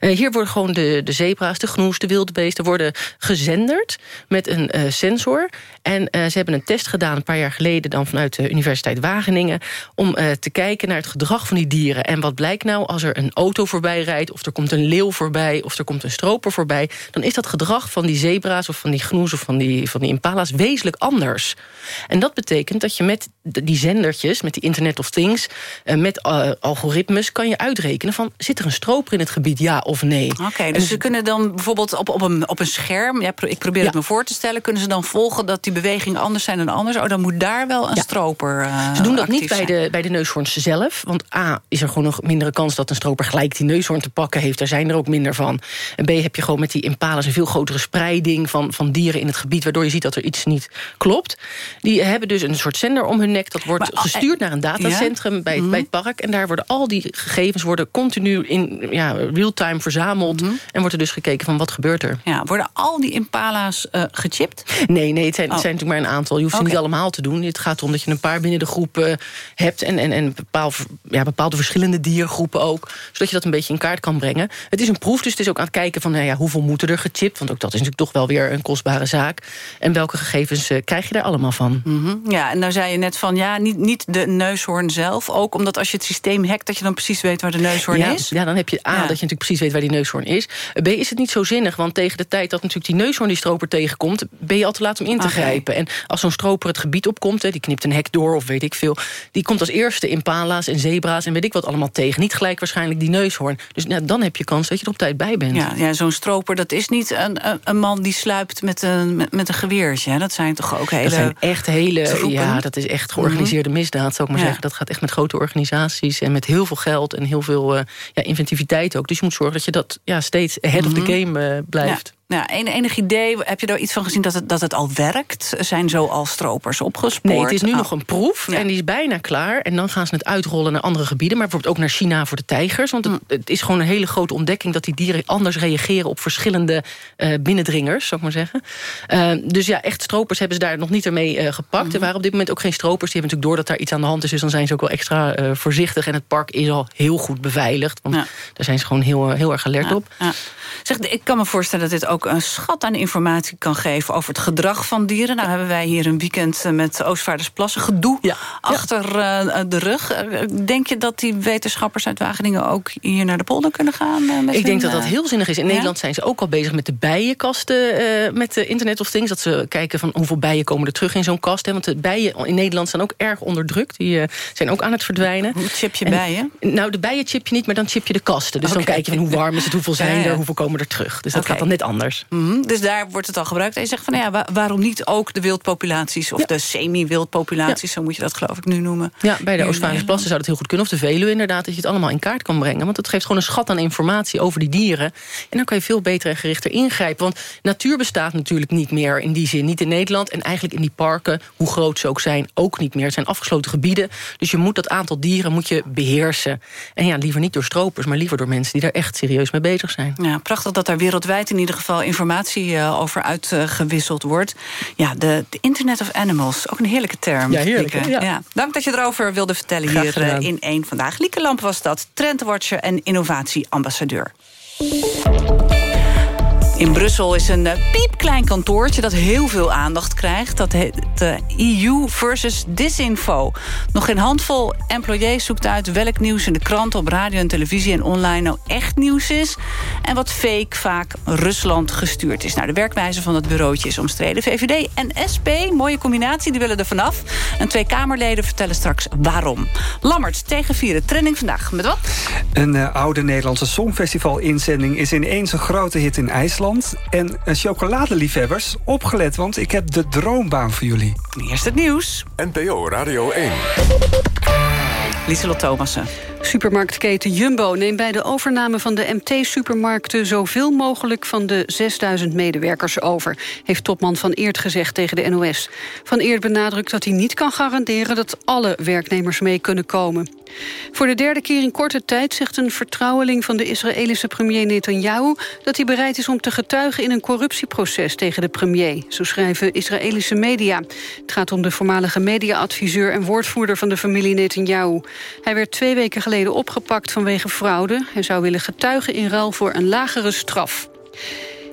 Hier worden gewoon de, de zebra's, de gnoes, de wildebeesten... worden gezenderd met een sensor. En ze hebben een test gedaan een paar jaar geleden... dan vanuit de Universiteit Wageningen... om te kijken naar het gedrag van die dieren. En wat blijkt nou als er een auto voorbij rijdt... of er komt een leeuw voorbij, of er komt een stroper voorbij... dan is dat gedrag van die zebra's of van die gnoes... of van die, van die impala's wezenlijk anders. En dat betekent dat je met die zendertjes, met die Internet of Things... Uh, met uh, algoritmes kan je uitrekenen van... zit er een stroper in het gebied, ja of nee? Oké, okay, dus ze kunnen dan bijvoorbeeld op, op, een, op een scherm... Ja, ik probeer ja. het me voor te stellen... kunnen ze dan volgen dat die bewegingen anders zijn dan anders? Oh, dan moet daar wel een ja. stroper uh, Ze doen dat niet bij de, bij de neushoorns zelf. Want A, is er gewoon nog mindere kans dat een stroper gelijk die neushoorn te pakken heeft. Daar zijn er ook minder van. En B, heb je gewoon met die impalas een veel grotere spreiding... van, van dieren in het gebied, waardoor je ziet dat er iets niet klopt. Die hebben dus een soort zender om hun Dat wordt maar, gestuurd naar een datacentrum ja? bij, mm -hmm. bij het park. En daar worden al die gegevens worden continu in ja, real-time verzameld. Mm -hmm. En wordt er dus gekeken van wat gebeurt er. Ja, worden al die impala's uh, gechipt? Nee, nee het, zijn, oh. het zijn natuurlijk maar een aantal. Je hoeft okay. ze niet allemaal te doen. Het gaat erom dat je een paar binnen de groep uh, hebt. En, en, en bepaal, ja, bepaalde verschillende diergroepen ook. Zodat je dat een beetje in kaart kan brengen. Het is een proef, dus het is ook aan het kijken van... Nou ja, hoeveel moeten er gechipt? Want ook dat is natuurlijk toch wel weer een kostbare zaak. En welke gegevens uh, krijg je daar allemaal van? Mm -hmm. Ja, en nou zei je net van... ja, niet, niet de neushoorn zelf. Ook omdat als je het systeem hackt... dat je dan precies weet waar de neushoorn ja, is. Ja, dan heb je A, ja. dat je natuurlijk precies weet waar die neushoorn is. B, is het niet zo zinnig, want tegen de tijd dat natuurlijk die neushoorn die stroper tegenkomt... ben je al te laat om in te okay. grijpen. En als zo'n stroper het gebied opkomt, hè, die knipt een hek door of weet ik veel... die komt als eerste impala's en zebra's en weet ik wat allemaal tegen. Niet gelijk waarschijnlijk die neushoorn. Dus nou, dan heb je kans dat je er op tijd bij bent. Ja, ja zo'n stroper, dat is niet een, een, man die sluipt met een, met, met een geweertje. Hè? Dat zijn toch ook hele... Dat zijn echt hele... Ja, dat is echt georganiseerde -hmm. misdaad, zou ik maar ja. zeggen. Dat gaat echt met grote organisaties en met heel veel geld... en heel veel uh, ja, inventiviteit ook. Dus je moet zorgen dat je dat ja, steeds ahead mm -hmm. of the game uh, blijft. Ja. Ja, en, enig idee, heb je daar iets van gezien dat het, dat het al werkt? Zijn zo al stropers opgespoord? Nee, het is nu oh. nog een proef ja. en die is bijna klaar. En dan gaan ze het uitrollen naar andere gebieden. Maar bijvoorbeeld ook naar China voor de tijgers. Want het, mm. het is gewoon een hele grote ontdekking... dat die dieren anders reageren op verschillende uh, binnendringers, zou ik maar zeggen. Uh, dus ja, echt stropers hebben ze daar nog niet ermee uh, gepakt. Mm. Er waren op dit moment ook geen stropers. Die hebben natuurlijk door dat daar iets aan de hand is. Dus dan zijn ze ook wel extra voorzichtig. En het park is al heel goed beveiligd. Want ja. daar zijn ze gewoon heel, heel erg alert ja. op. Zeg, ik kan me voorstellen dat dit ook een schat aan informatie kan geven over het gedrag van dieren. Nou hebben wij hier een weekend met Oostvaardersplassen gedoe ja. achter ja. de rug. Denk je dat die wetenschappers uit Wageningen ook hier naar de polder kunnen gaan? Met ik denk dat dat heel zinnig is. In ja? Nederland zijn ze ook al bezig met de bijenkasten uh, met de Internet of Things. Dat ze kijken van hoeveel bijen komen er terug in zo'n kast. Hè? Want de bijen in Nederland zijn ook erg onderdrukt. Die uh, zijn ook aan het verdwijnen. Hoe chip je en, bijen? Nou, de bijen chip je niet, maar dan chip je de kasten. Dus okay. dan kijk je van hoe warm is het, hoeveel zijn er, hoeveel komen er terug. Dus dat okay. gaat dan net anders. Mm -hmm. Dus daar wordt het al gebruikt. En je zegt van nou ja, waar, waarom niet ook de wildpopulaties... of ja. de semi-wildpopulaties, ja. zo moet je dat geloof ik nu noemen. Ja, bij de Oostvaardersplassen zou dat heel goed kunnen. Of de Veluwe inderdaad, dat je het allemaal in kaart kan brengen. Want het geeft gewoon een schat aan informatie over die dieren. En dan kan je veel beter en gerichter ingrijpen. Want natuur bestaat natuurlijk niet meer in die zin. Niet in Nederland en eigenlijk in die parken, hoe groot ze ook zijn, ook niet meer. Het zijn afgesloten gebieden. Dus je moet dat aantal dieren moet je beheersen. En ja, liever niet door stropers, maar liever door mensen die daar echt serieus mee bezig zijn. Ja, prachtig dat daar wereldwijd in ieder geval informatie uh, over uitgewisseld wordt. Ja, de, de, Internet of Animals, ook een heerlijke term. Ja, heerlijk. Ja. Ja. Dank dat je erover wilde vertellen Graag hier gedaan. in één vandaag. Lieke Lamp was dat, trendwatcher en innovatieambassadeur. In Brussel is een uh, piepklein kantoortje dat heel veel aandacht krijgt. Dat heet EU versus Disinfo. Nog geen handvol employés zoekt uit welk nieuws in de krant... op radio en televisie en online nou echt nieuws is... en wat fake vaak Rusland gestuurd is. Nou, de werkwijze van het bureautje is omstreden. VVD en SP, mooie combinatie, die willen er vanaf. En twee Kamerleden vertellen straks waarom. Lammert tegen vieren, trending vandaag. Met wat? Een uh, oude Nederlandse Songfestival-inzending... is ineens een grote hit in IJsland. En chocoladeliefhebbers, opgelet, want ik heb de droombaan voor jullie. Eerst het nieuws. NPO Radio 1. Lieselot Thomassen. Supermarktketen Jumbo neemt bij de overname van de MT-supermarkten... zoveel mogelijk van de 6000 medewerkers over... heeft topman Van Eert gezegd tegen de NOS. Van Eert benadrukt dat hij niet kan garanderen... dat alle werknemers mee kunnen komen. Voor de derde keer in korte tijd zegt een vertrouweling... van de Israëlische premier Netanyahu... dat hij bereid is om te getuigen in een corruptieproces tegen de premier. Zo schrijven Israëlische media. Het gaat om de voormalige mediaadviseur en woordvoerder... van de familie Netanyahu. Hij werd twee weken geleden opgepakt vanwege fraude. Hij zou willen getuigen in ruil voor een lagere straf.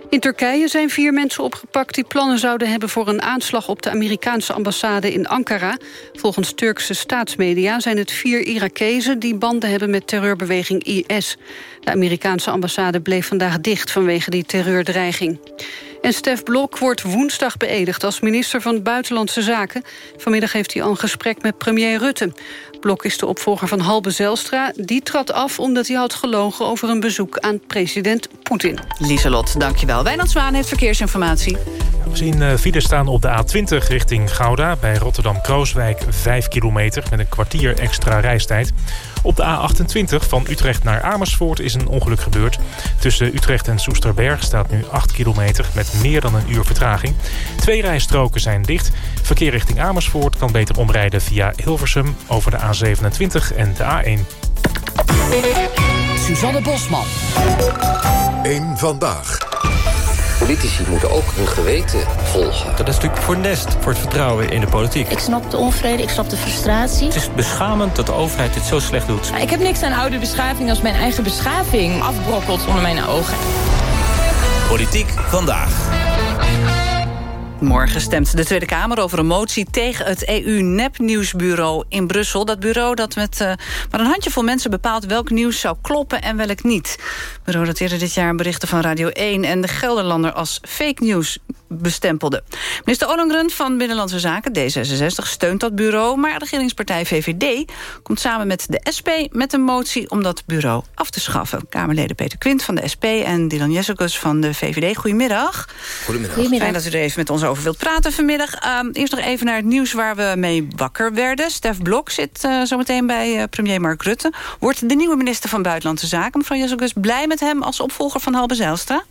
In Turkije zijn vier mensen opgepakt die plannen zouden hebben... voor een aanslag op de Amerikaanse ambassade in Ankara. Volgens Turkse staatsmedia zijn het vier Irakezen... die banden hebben met terreurbeweging IS. De Amerikaanse ambassade bleef vandaag dicht vanwege die terreurdreiging. En Stef Blok wordt woensdag beëdigd als minister van Buitenlandse Zaken. Vanmiddag heeft hij al een gesprek met premier Rutte. Blok is de opvolger van Halbe Zelstra. Die trad af omdat hij had gelogen over een bezoek aan president Poetin. Lieselot, dankjewel. Wijnand Zwaan heeft verkeersinformatie. We zien uh, files staan op de A20 richting Gouda... bij Rotterdam-Krooswijk 5 kilometer met een kwartier extra reistijd. Op de A28 van Utrecht naar Amersfoort is een ongeluk gebeurd. Tussen Utrecht en Soesterberg staat nu 8 kilometer met meer dan een uur vertraging. Twee rijstroken zijn dicht. Verkeer richting Amersfoort kan beter omrijden via Hilversum over de A27 en de A1. Suzanne Bosman. Eén vandaag. Politici moeten ook hun geweten volgen. Dat is natuurlijk voor nest, voor het vertrouwen in de politiek. Ik snap de onvrede, ik snap de frustratie. Het is beschamend dat de overheid dit zo slecht doet. Ik heb niks aan oude beschaving als mijn eigen beschaving afbrokkelt onder mijn ogen. Politiek vandaag. Morgen stemt de Tweede Kamer over een motie tegen het EU-nepnieuwsbureau in Brussel. Dat bureau dat met uh, maar een handjevol mensen bepaalt welk nieuws zou kloppen en welk niet. Het bureau dat eerder dit jaar berichten van Radio 1 en de Gelderlander als fake news bestempelde. Minister Ollongren van Binnenlandse Zaken, D66, steunt dat bureau... maar regeringspartij VVD komt samen met de SP met een motie... om dat bureau af te schaffen. Kamerleden Peter Quint van de SP en Dylan Jessicus van de VVD. Goedemiddag. Goedemiddag. Goedemiddag. Fijn dat u er even met ons over wilt praten vanmiddag. Uh, eerst nog even naar het nieuws waar we mee wakker werden. Stef Blok zit uh, zometeen bij uh, premier Mark Rutte. Wordt de nieuwe minister van Buitenlandse Zaken, mevrouw Jessicus... blij met hem als opvolger van Halbe Zijlstra?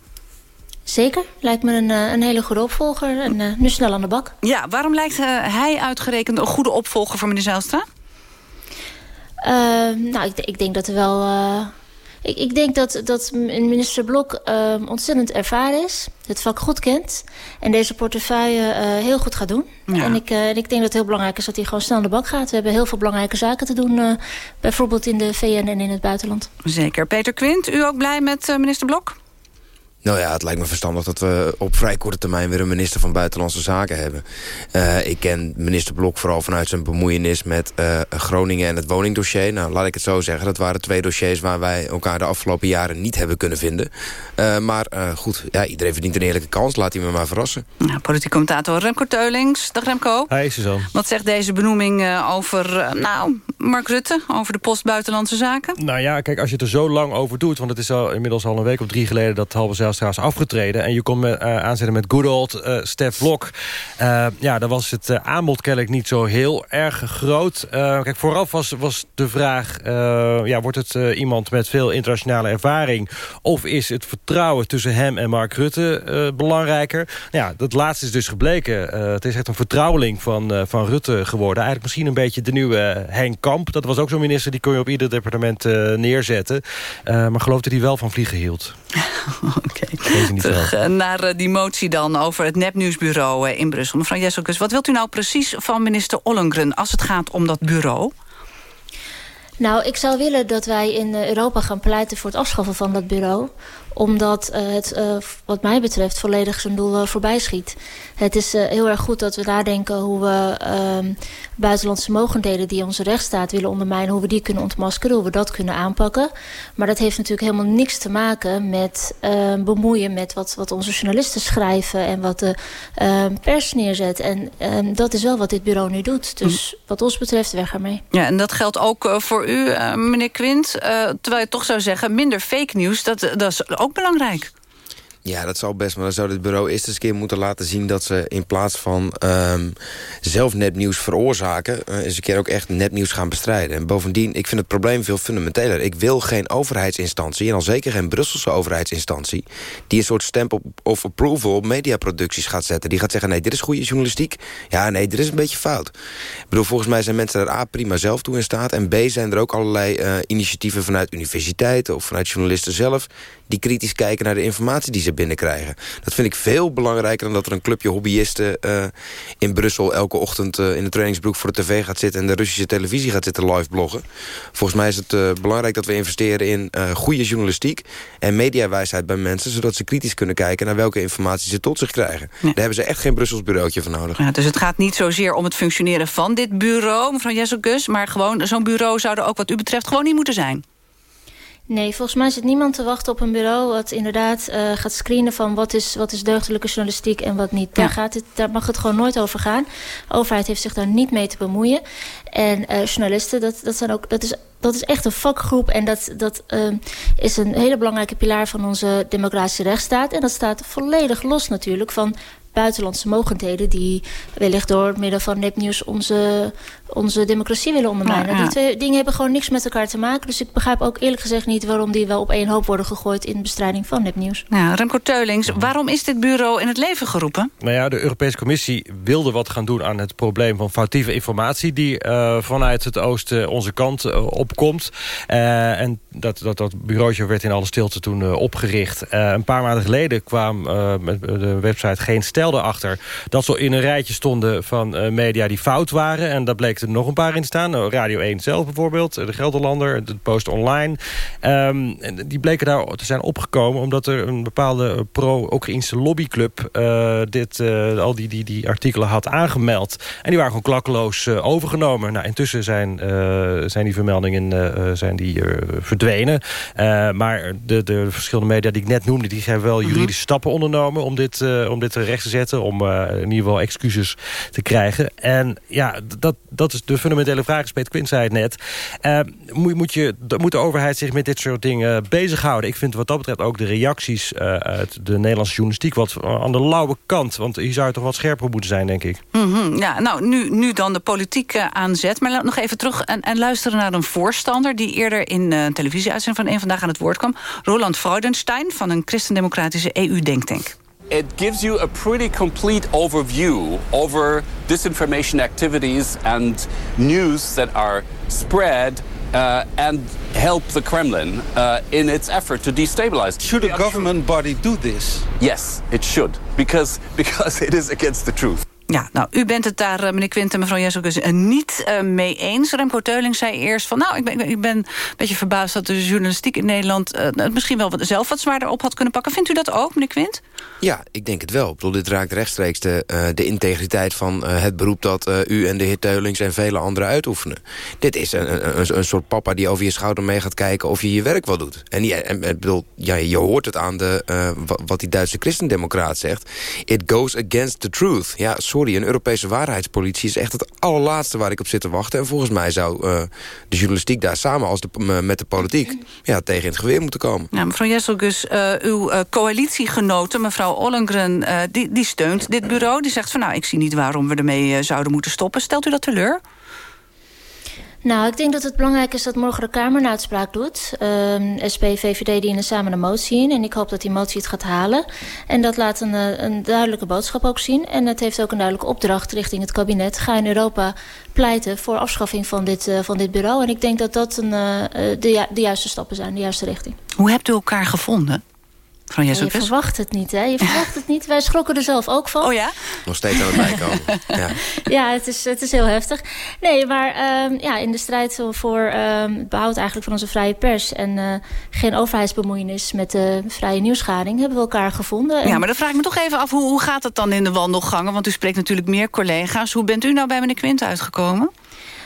Zeker, lijkt me een, een hele goede opvolger en uh, nu snel aan de bak. Ja, waarom lijkt uh, hij uitgerekend een goede opvolger voor meneer Zijlstra? Uh, nou, ik, ik, denk dat er wel... Ik, ik, denk dat, dat minister Blok ontzettend ervaren is. Het vak goed kent. En deze portefeuille heel goed gaat doen. Ja. En ik, ik denk dat het heel belangrijk is dat hij gewoon snel aan de bak gaat. We hebben heel veel belangrijke zaken te doen. bijvoorbeeld in de VN en in het buitenland. Zeker. Peter Quint, u ook blij met minister Blok? Nou ja, het lijkt me verstandig dat we op vrij korte termijn... weer een minister van Buitenlandse Zaken hebben. Uh, ik ken minister Blok vooral vanuit zijn bemoeienis... met uh, Groningen en het woningdossier. Nou, laat ik het zo zeggen. Dat waren twee dossiers waar wij elkaar de afgelopen jaren niet hebben kunnen vinden. Uh, maar goed, ja, iedereen verdient een eerlijke kans. Laat hij me maar verrassen. Nou, politiek commentator Remco Teulings. Dag Remco. Hi Suzanne. Wat zegt deze benoeming over nou, Mark Rutte... over de post Buitenlandse Zaken? Nou ja, kijk, als je het er zo lang over doet... want het is al inmiddels al een week of drie geleden... dat Halbe zelfs afgetreden. En je komt met, uh, aanzetten met good old uh, Stef Blok. Uh, ja, dan was het aanbod kennelijk niet zo heel erg groot. kijk, vooraf was, was de vraag... ja, wordt het iemand met veel internationale ervaring... of is het vertrouwen tussen hem en Mark Rutte belangrijker? Ja, dat laatste is dus gebleken. het is echt een vertrouweling van, van Rutte geworden. Eigenlijk misschien een beetje de nieuwe Henk Kamp. Dat was ook zo'n minister, die kon je op ieder departement neerzetten. maar geloofde hij wel van vliegen hield. Terug uh, naar uh, die motie dan over het nepnieuwsbureau uh, in Brussel. Mevrouw Jesselkus, wat wilt u nou precies van minister Ollengren... als het gaat om dat bureau? Nou, ik zou willen dat wij in Europa gaan pleiten voor het afschaffen van dat bureau omdat het uh, wat mij betreft volledig zijn doel voorbij schiet. Het is heel erg goed dat we nadenken hoe we ehm, buitenlandse mogendheden... die onze rechtsstaat willen ondermijnen, hoe we die kunnen ontmaskeren... hoe we dat kunnen aanpakken. Maar dat heeft natuurlijk helemaal niks te maken met ehm, bemoeien... met wat, wat onze journalisten schrijven en wat de ehm, pers neerzet. En dat is wel wat dit bureau nu doet. Dus wat ons betreft, weg ermee. Ja, en dat geldt ook voor u, meneer Quint. terwijl je toch zou zeggen, minder fake news, dat, dat is ook belangrijk. Ja, dat zal best. Maar dan zou dit bureau eerst eens een keer moeten laten zien... dat ze in plaats van um, zelf nepnieuws veroorzaken... Uh, eens een keer ook echt nepnieuws gaan bestrijden. En bovendien, ik vind het probleem veel fundamenteler. Ik wil geen overheidsinstantie, en al zeker geen Brusselse overheidsinstantie... die een soort stamp op, of approval op mediaproducties gaat zetten. Die gaat zeggen, nee, dit is goede journalistiek. Ja, nee, dit is een beetje fout. Ik bedoel, volgens mij zijn mensen er A, prima zelf toe in staat... en B, zijn er ook allerlei uh, initiatieven vanuit universiteiten... of vanuit journalisten zelf die kritisch kijken naar de informatie die ze binnenkrijgen. Dat vind ik veel belangrijker dan dat er een clubje hobbyisten uh, in Brussel elke ochtend uh, in de trainingsbroek voor de tv gaat zitten en de Russische televisie gaat zitten live bloggen. Volgens mij is het uh, belangrijk dat we investeren in goede journalistiek en mediawijsheid bij mensen, zodat ze kritisch kunnen kijken naar welke informatie ze tot zich krijgen. Daar hebben ze echt geen Brussels bureautje voor nodig. Ja, dus het gaat niet zozeer om het functioneren van dit bureau, mevrouw Jesselgus, maar gewoon zo'n bureau zou er ook wat u betreft gewoon niet moeten zijn. Nee, volgens mij zit niemand te wachten op een bureau... wat inderdaad uh, gaat screenen van wat is, wat is deugdelijke journalistiek en wat niet. Ja. Daar, gaat het, daar mag het gewoon nooit over gaan. De overheid heeft zich daar niet mee te bemoeien. En uh, journalisten, dat, dat, zijn ook, dat, is, dat is echt een vakgroep... en dat, dat uh, is een hele belangrijke pilaar van onze democratische rechtsstaat. En dat staat volledig los natuurlijk van buitenlandse mogendheden... die wellicht door middel van nepnieuws onze, onze democratie willen ondermijnen. Ja. Die twee dingen hebben gewoon niks met elkaar te maken. Dus ik begrijp ook eerlijk gezegd niet... waarom die wel op één hoop worden gegooid... in de bestrijding van nepnieuws. Ja, Remco Teulings, waarom is dit bureau in het leven geroepen? Nou ja, de Europese Commissie wilde wat gaan doen... aan het probleem van foutieve informatie... die uh, vanuit het oosten onze kant uh, opkomt. Uh, en dat, dat, dat bureautje werd in alle stilte toen opgericht. een paar maanden geleden kwam met de website Geen Stel stelde achter dat ze in een rijtje stonden van uh, media die fout waren. En daar bleek er nog een paar in staan. Nou, Radio 1 zelf bijvoorbeeld, de Gelderlander, de Post Online. Um, die bleken daar te zijn opgekomen omdat er een bepaalde pro-Oekraïnse lobbyclub... Uh, dit, uh, al die, die, die artikelen had aangemeld. En die waren gewoon klakkeloos overgenomen. Nou, intussen zijn, zijn die vermeldingen zijn die, verdwenen. maar de, de verschillende media die ik net noemde... die hebben wel mhm. juridische stappen ondernomen om dit, om dit recht te zetten... om uh, in ieder geval excuses te krijgen. En ja, dat, dat is de fundamentele vraag. Peter Quint zei het net. Uh, moet, moet, je, de overheid zich met dit soort dingen bezighouden? Ik vind wat dat betreft ook de reacties uh, uit de Nederlandse journalistiek... wat aan de lauwe kant. Want hier zou je toch wat scherper moeten zijn, denk ik. -hmm. Ja, nou, nu, nu dan de politiek aanzet. Maar nog even terug en, en luisteren naar een voorstander... die eerder in een televisieuitzending van één Vandaag aan het woord kwam. Roland Freudenstein van een christendemocratische EU-denktank. It gives you a pretty complete overview over disinformation activities and news that are spread uh, and help the Kremlin uh, in its effort to destabilize. Should a government body do this? Yes, it should, because, because it is against the truth. Ja, nou, u bent het daar, eh, meneer Quint en mevrouw Jesselkus, eh, niet uh, mee eens. Remco Teuling zei eerst van, nou, ik ben, ik ben een beetje verbaasd... dat de journalistiek in Nederland uh, het misschien wel wat, zelf wat zwaarder op had kunnen pakken. Vindt u dat ook, meneer Quint? Ja, ik denk het wel. Ik bedoel, dit raakt rechtstreeks de, uh, de integriteit van uh, het beroep... dat uh, u en de heer Teulings en vele anderen uitoefenen. Dit is een, een, een, soort papa die over je schouder mee gaat kijken... of je je werk wel doet. En, die, en, bedoel, ja, je hoort het aan de, wat die Duitse christendemocraat zegt. It goes against the truth. Ja, sorry, een Europese waarheidspolitie is echt het allerlaatste waar ik op zit te wachten. En volgens mij zou de journalistiek daar samen als met de politiek... Ja, tegen in het geweer moeten komen. Ja, mevrouw Jesselgus, uw coalitiegenoten... mevrouw Ollengren uh, die, die steunt dit bureau. Die zegt van nou, ik zie niet waarom we ermee uh, zouden moeten stoppen. Stelt u dat teleur? Nou, ik denk dat het belangrijk is dat morgen de Kamer een uitspraak doet. Um, SP, VVD dienen samen een motie in. En ik hoop dat die motie het gaat halen. En dat laat een, eh, een duidelijke boodschap ook zien. En het heeft ook een duidelijke opdracht richting het kabinet. Ga in Europa pleiten voor afschaffing van dit, uh, van dit bureau. En ik denk dat dat een, uh, de, de juiste stappen zijn, de juiste richting. Hoe hebt u elkaar gevonden? Mevrouw je Jesselkes? verwacht het niet, hè? Je verwacht het niet. Wij schrokken er zelf ook van. Oh ja? Nog steeds aan het bijkomen. ja, ja het, is, het is heel heftig. Nee, maar ehm, ja, in de strijd voor ehm, het behoud eigenlijk van onze vrije pers... en eh, geen overheidsbemoeienis met de vrije nieuwsgading... hebben we elkaar gevonden. Ja, maar dan vraag ik me toch even af, hoe, hoe gaat het dan in de wandelgangen? Want u spreekt natuurlijk meer collega's. Hoe bent u nou bij meneer Quint uitgekomen?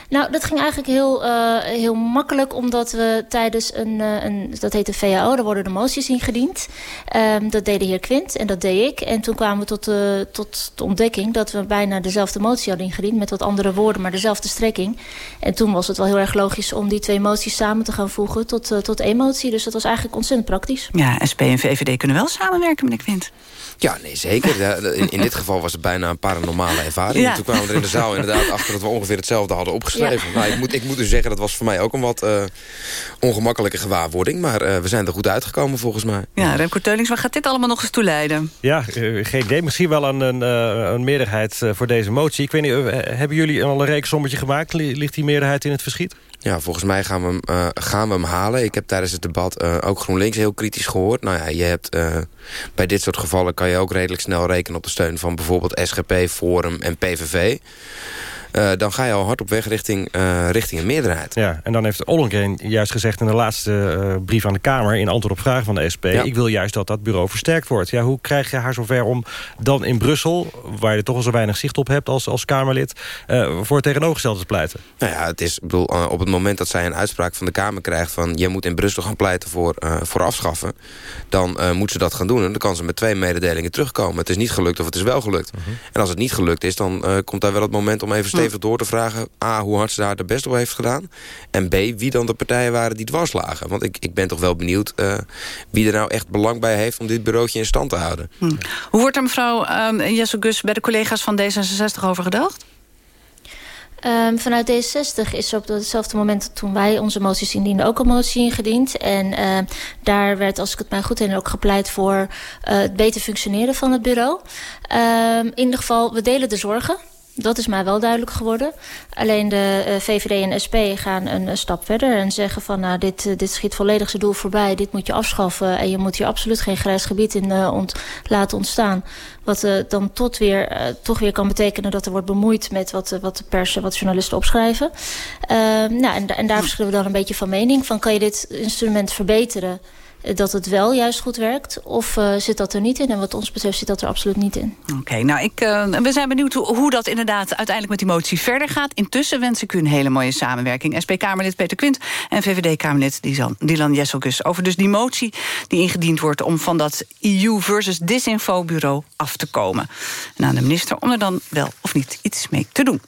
Nou, dat ging eigenlijk heel, uh, heel makkelijk, omdat we tijdens een, uh, een, dat heet de VAO, daar worden de moties ingediend. Um, dat deed de heer Quint en dat deed ik. En toen kwamen we tot, uh, tot de ontdekking dat we bijna dezelfde motie hadden ingediend, met wat andere woorden, maar dezelfde strekking. En toen was het wel heel erg logisch om die twee moties samen te gaan voegen tot, tot één motie. Dus dat was eigenlijk ontzettend praktisch. Ja, SP en VVD kunnen wel samenwerken, meneer Quint. Ja, nee, zeker. In, in dit geval was het bijna een paranormale ervaring. Ja. Toen kwamen we er in de zaal inderdaad achter dat we ongeveer hetzelfde hadden opgeschreven. Ja. Nou, ik moet, ik moet dus zeggen, dat was voor mij ook een wat uh, ongemakkelijke gewaarwording. Maar uh, we zijn er goed uitgekomen volgens mij. Ja, Remco Teulings, waar gaat dit allemaal nog eens toe leiden? Ja, uh, geen idee. Misschien wel een, een, een meerderheid voor deze motie. Ik weet niet, hebben jullie al een reeksommetje gemaakt? Ligt die meerderheid in het verschiet? Ja, volgens mij gaan we, hem, uh, gaan we hem halen. Ik heb tijdens het debat uh, ook GroenLinks heel kritisch gehoord. Nou ja, je hebt, uh, bij dit soort gevallen kan je ook redelijk snel rekenen op de steun van bijvoorbeeld SGP, Forum en PVV. Uh, dan ga je al hard op weg richting, uh, richting een meerderheid. Ja, en dan heeft Ollongren juist gezegd in de laatste uh, brief aan de Kamer... in antwoord op vragen van de SP... Ja. ik wil juist dat dat bureau versterkt wordt. Ja, hoe krijg je haar zover om dan in Brussel... waar je toch al zo weinig zicht op hebt als, als Kamerlid... voor het tegenovergestelde te pleiten? Nou ja, het is, bedoel, op het moment dat zij een uitspraak van de Kamer krijgt... van je moet in Brussel gaan pleiten voor, voor afschaffen... dan moet ze dat gaan doen. En dan kan ze met twee mededelingen terugkomen. Het is niet gelukt of het is wel gelukt. -huh. En als het niet gelukt is, dan komt daar wel het moment om even stevig door te vragen... A, hoe hard ze daar de best op heeft gedaan... en B, wie dan de partijen waren die dwars lagen. Want ik, ik ben toch wel benieuwd uh, wie er nou echt belang bij heeft... om dit bureautje in stand te houden. Hm. Hoe wordt er mevrouw um, Jesse Gus bij de collega's van D66 over gedacht? Um, vanuit D60 is op hetzelfde moment toen wij onze moties indienden ook een motie ingediend. En uh, daar werd, als ik het mij goed herinner, ook gepleit voor uh, het beter functioneren van het bureau. Um, in ieder geval, we delen de zorgen. Dat is mij wel duidelijk geworden. Alleen de uh, VVD en SP gaan een, stap verder en zeggen van... nou, dit, uh, dit schiet volledig zijn doel voorbij, dit moet je afschaffen... en je moet hier absoluut geen grijs gebied in ont laten ontstaan. Wat dan tot weer, toch weer kan betekenen dat er wordt bemoeid... met wat, wat de pers wat journalisten opschrijven. nou, en, en daar verschillen we dan een beetje van mening. Van kan je dit instrument verbeteren dat het wel juist goed werkt? Of uh, zit dat er niet in? En wat ons betreft zit dat er absoluut niet in. Oké, nou, ik, uh, we zijn benieuwd hoe, hoe, dat inderdaad uiteindelijk met die motie verder gaat. Intussen wens ik u een hele mooie samenwerking. SP-Kamerlid Peter Quint en VVD-Kamerlid Dylan Jesselkus. Over dus die motie die ingediend wordt om van dat EU versus Disinfo-bureau af te komen. En aan de minister om er dan wel of niet iets mee te doen.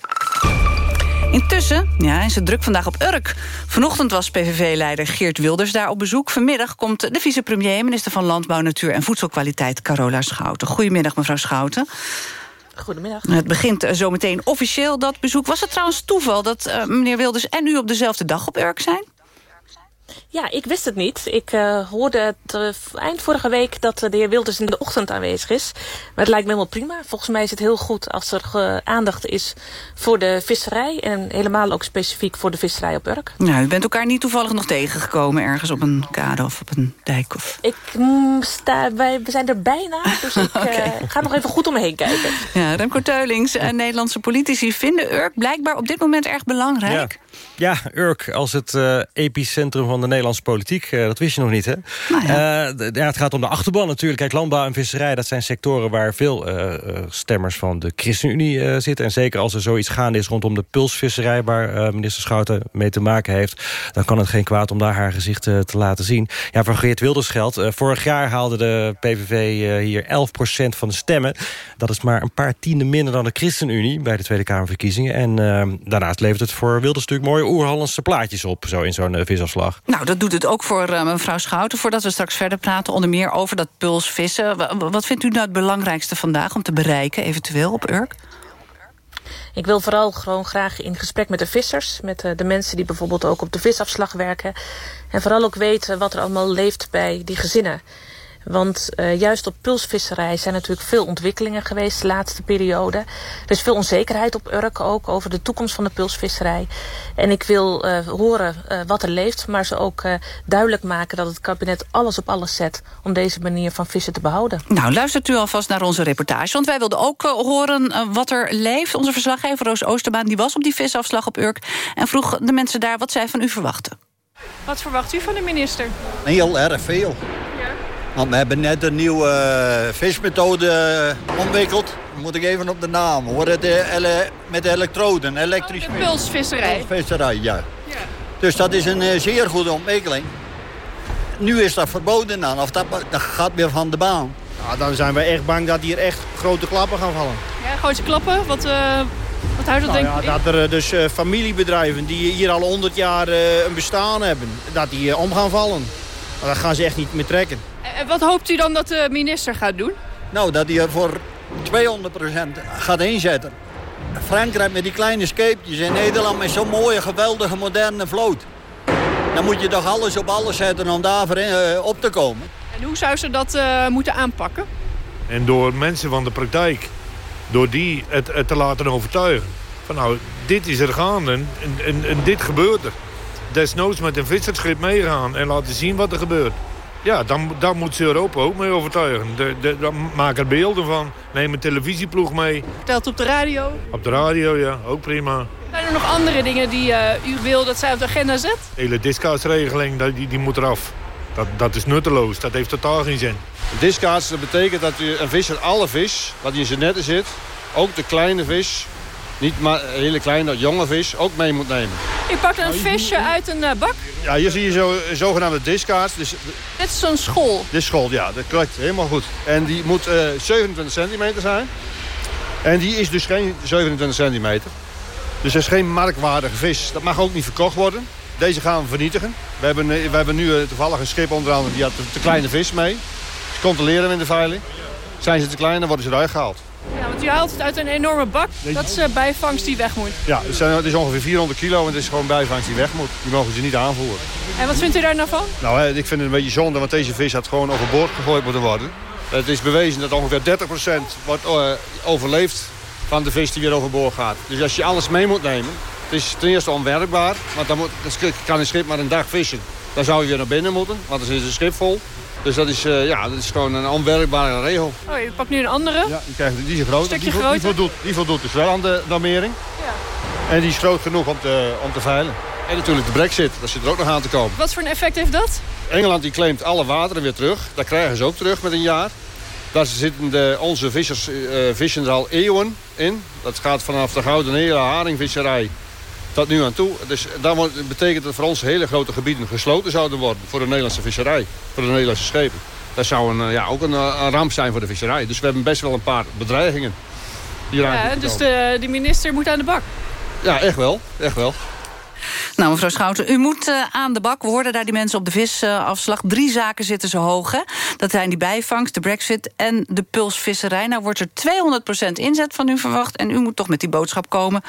Intussen ja, is het druk vandaag op Urk. Vanochtend was PVV-leider Geert Wilders daar op bezoek. Vanmiddag komt de vicepremier, minister van Landbouw, Natuur en Voedselkwaliteit, Carola Schouten. Goedemiddag, mevrouw Schouten. Goedemiddag. Het begint zometeen officieel, dat bezoek. Was het trouwens toeval dat uh, meneer Wilders en u op dezelfde dag op Urk zijn? Ja, ik wist het niet. Ik uh, hoorde het, uh, eind vorige week dat de heer Wilders in de ochtend aanwezig is. Maar het lijkt me helemaal prima. Volgens mij is het heel goed als er uh, aandacht is voor de visserij. En helemaal ook specifiek voor de visserij op Urk. Nou, u bent elkaar niet toevallig nog tegengekomen ergens op een kade of op een dijk? Of... Ik mm, sta, wij, we zijn er bijna, dus ik okay. ga nog even goed om me heen kijken. Ja, Remco Teulings en Nederlandse politici vinden Urk blijkbaar op dit moment erg belangrijk. Ja. Ja, Urk als het uh, epicentrum van de Nederlandse politiek. Uh, dat wist je nog niet, hè? Nou ja. Uh, ja, het gaat om de achterban natuurlijk. Kijk, landbouw en visserij, dat zijn sectoren... waar veel stemmers van de ChristenUnie zitten. En zeker als er zoiets gaande is rondom de pulsvisserij... waar minister Schouten mee te maken heeft... dan kan het geen kwaad om daar haar gezicht te laten zien. Ja, voor Geert Wilders geldt. vorig jaar haalde de PVV hier 11% van de stemmen. Dat is maar een paar tiende minder dan de ChristenUnie... bij de Tweede Kamerverkiezingen. En daarnaast levert het voor Wilders natuurlijk mooie oer-Hollandse plaatjes op... zo in zo'n visafslag. Nou, dat doet het ook voor uh, mevrouw Schouten. Voordat we straks verder praten, onder meer over dat pulsvissen. Wat vindt u nou het belangrijkste vandaag om te bereiken, eventueel op Urk? Ik wil vooral gewoon graag in gesprek met de vissers. Met uh, de mensen die bijvoorbeeld ook op de visafslag werken. En vooral ook weten wat er allemaal leeft bij die gezinnen. Want uh, juist op pulsvisserij zijn natuurlijk veel ontwikkelingen geweest de laatste periode. Er is veel onzekerheid op Urk ook over de toekomst van de pulsvisserij. En ik wil uh, horen uh, wat er leeft, maar ze ook duidelijk maken dat het kabinet alles op alles zet om deze manier van vissen te behouden. Nou, luistert u alvast naar onze reportage, want wij wilden ook horen wat er leeft. Onze verslaggever Roos Oosterbaan die was op die visafslag op Urk en vroeg de mensen daar wat zij van u verwachten. Wat verwacht u van de minister? Heel erg veel. Want we hebben net een nieuwe uh, vismethode uh, ontwikkeld. Dan moet ik even op de naam horen. De met de elektroden, elektrisch oh, de pulsvisserij. Pulsvisserij, ja. ja. Dus dat is een uh, zeer goede ontwikkeling. Nu is dat verboden dan, of dat, dat gaat weer van de baan. Ja, dan zijn we echt bang dat hier echt grote klappen gaan vallen. Ja, grote klappen? Wat, wat houdt dat nou, denk ja, Dat er dus familiebedrijven die hier al 100 jaar een bestaan hebben, dat die om gaan vallen. Maar dat gaan ze echt niet meer trekken. En wat hoopt u dan dat de minister gaat doen? Nou, dat hij er voor 200% gaat inzetten. Frankrijk met die kleine scheepjes in Nederland met zo'n mooie, geweldige, moderne vloot. Dan moet je toch alles op alles zetten om daar uh, op te komen. En hoe zou ze dat uh, moeten aanpakken? En door mensen van de praktijk, door die het, het te laten overtuigen. Van nou, dit is er gaande en, en, en dit gebeurt er. Desnoods met een visserschip meegaan en laten zien wat er gebeurt. Ja, dan, dan moet ze Europa ook mee overtuigen. De, de, dan maak er beelden van. Neem een televisieploeg mee. Vertelt op de radio? Op de radio, ja. Ook prima. Zijn er nog andere dingen die uh, u wil dat zij op de agenda zet? De hele discoursregeling, die, die moet eraf. Dat, dat is nutteloos. Dat heeft totaal geen zin. Discards, dat betekent dat u een visser alle vis, wat in zijn netten zit... ook de kleine vis, niet maar hele kleine, jonge vis, ook mee moet nemen. Je pakt een visje uit een uh, bak? Ja, hier zie je zo, zogenaamde discards. Dus, dit is zo'n school? Dit is school, ja. Dat klopt helemaal goed. En die moet uh, 27 centimeter zijn. En die is dus geen 27 centimeter. Dus dat is geen marktwaardige vis. Dat mag ook niet verkocht worden. Deze gaan we vernietigen. We hebben, we hebben nu uh, toevallig een schip onder andere, die had te, te kleine vis mee. Ze controleren we in de veiling. Zijn ze te klein, dan worden ze eruit gehaald. Ja, want u haalt het uit een enorme bak. Dat is uh, bijvangst die weg moet. Ja, het, zijn, het, is ongeveer 400 kilo en het is gewoon bijvangst die weg moet. Die mogen ze niet aanvoeren. En wat vindt u daar nou van? Nou, ik vind het een beetje zonde, want deze vis had gewoon overboord gegooid moeten worden. Het is bewezen dat ongeveer 30% wordt uh, overleeft van de vis die weer overboord gaat. Dus als je alles mee moet nemen, het is ten eerste onwerkbaar. Want dan, moet, dan kan een schip maar een dag vissen. Dan zou je weer naar binnen moeten, want dan is het schip vol. Dus dat is, uh, ja, dat is gewoon een onwerkbare regel. Oh, je pakt nu een andere? Ja, die, krijgt, die is groot. Die, die, die, voldoet, die voldoet dus wel aan de normering. Ja. En die is groot genoeg om te, om te veilen. En natuurlijk de brexit, dat zit er ook nog aan te komen. Wat voor een effect heeft dat? Engeland die claimt alle wateren weer terug. Dat krijgen ze ook terug met een jaar. Daar zitten de, onze vissers uh, vissen er al eeuwen in. Dat gaat vanaf de Gouden Hele haringvisserij tot nu aan toe. Dus dat betekent dat voor ons hele grote gebieden gesloten zouden worden... voor de Nederlandse visserij, voor de Nederlandse schepen. Dat zou een, ja, ook een, een ramp zijn voor de visserij. Dus we hebben best wel een paar bedreigingen. Ja, dus de, de minister moet aan de bak? Ja, echt wel. Echt wel. Nou, mevrouw Schouten, u moet uh, aan de bak. We hoorden daar die mensen op de visafslag. Uh, Drie zaken zitten zo hoog. Hè? Dat zijn die bijvangst, de brexit en de pulsvisserij. Nou wordt er 200% inzet van u verwacht. En u moet toch met die boodschap komen.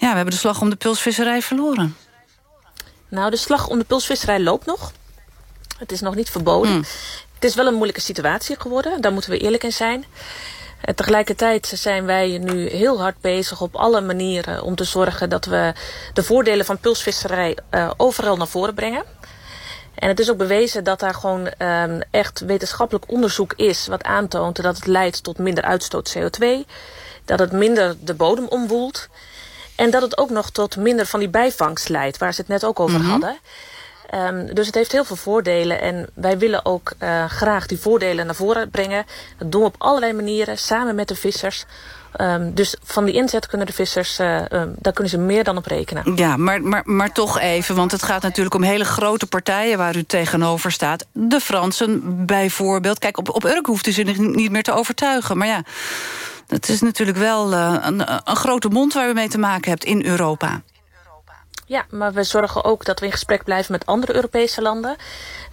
Ja, we hebben de slag om de pulsvisserij verloren. Nou, de slag om de pulsvisserij loopt nog. Het is nog niet verboden. Mm. Het is wel een moeilijke situatie geworden. Daar moeten we eerlijk in zijn. En tegelijkertijd zijn wij nu heel hard bezig op alle manieren... om te zorgen dat we de voordelen van pulsvisserij uh, overal naar voren brengen. En het is ook bewezen dat daar gewoon um, echt wetenschappelijk onderzoek is... wat aantoont dat het leidt tot minder uitstoot CO2... dat het minder de bodem omwoelt... En dat het ook nog tot minder van die bijvangst leidt, waar ze het net ook over mm -hmm. hadden. Um, dus het heeft heel veel voordelen en wij willen ook uh, graag die voordelen naar voren brengen. Dat doen we op allerlei manieren, samen met de vissers. Um, dus van die inzet kunnen de vissers, uh, um, daar kunnen ze meer dan op rekenen. Ja, maar, maar, maar toch even, want het gaat natuurlijk om hele grote partijen... waar u tegenover staat. De Fransen bijvoorbeeld. Kijk, op, op Urk hoeft u ze niet meer te overtuigen. Maar ja, het is natuurlijk wel uh, een, een grote mond waar u mee te maken hebt in Europa. Ja, maar we zorgen ook dat we in gesprek blijven met andere Europese landen.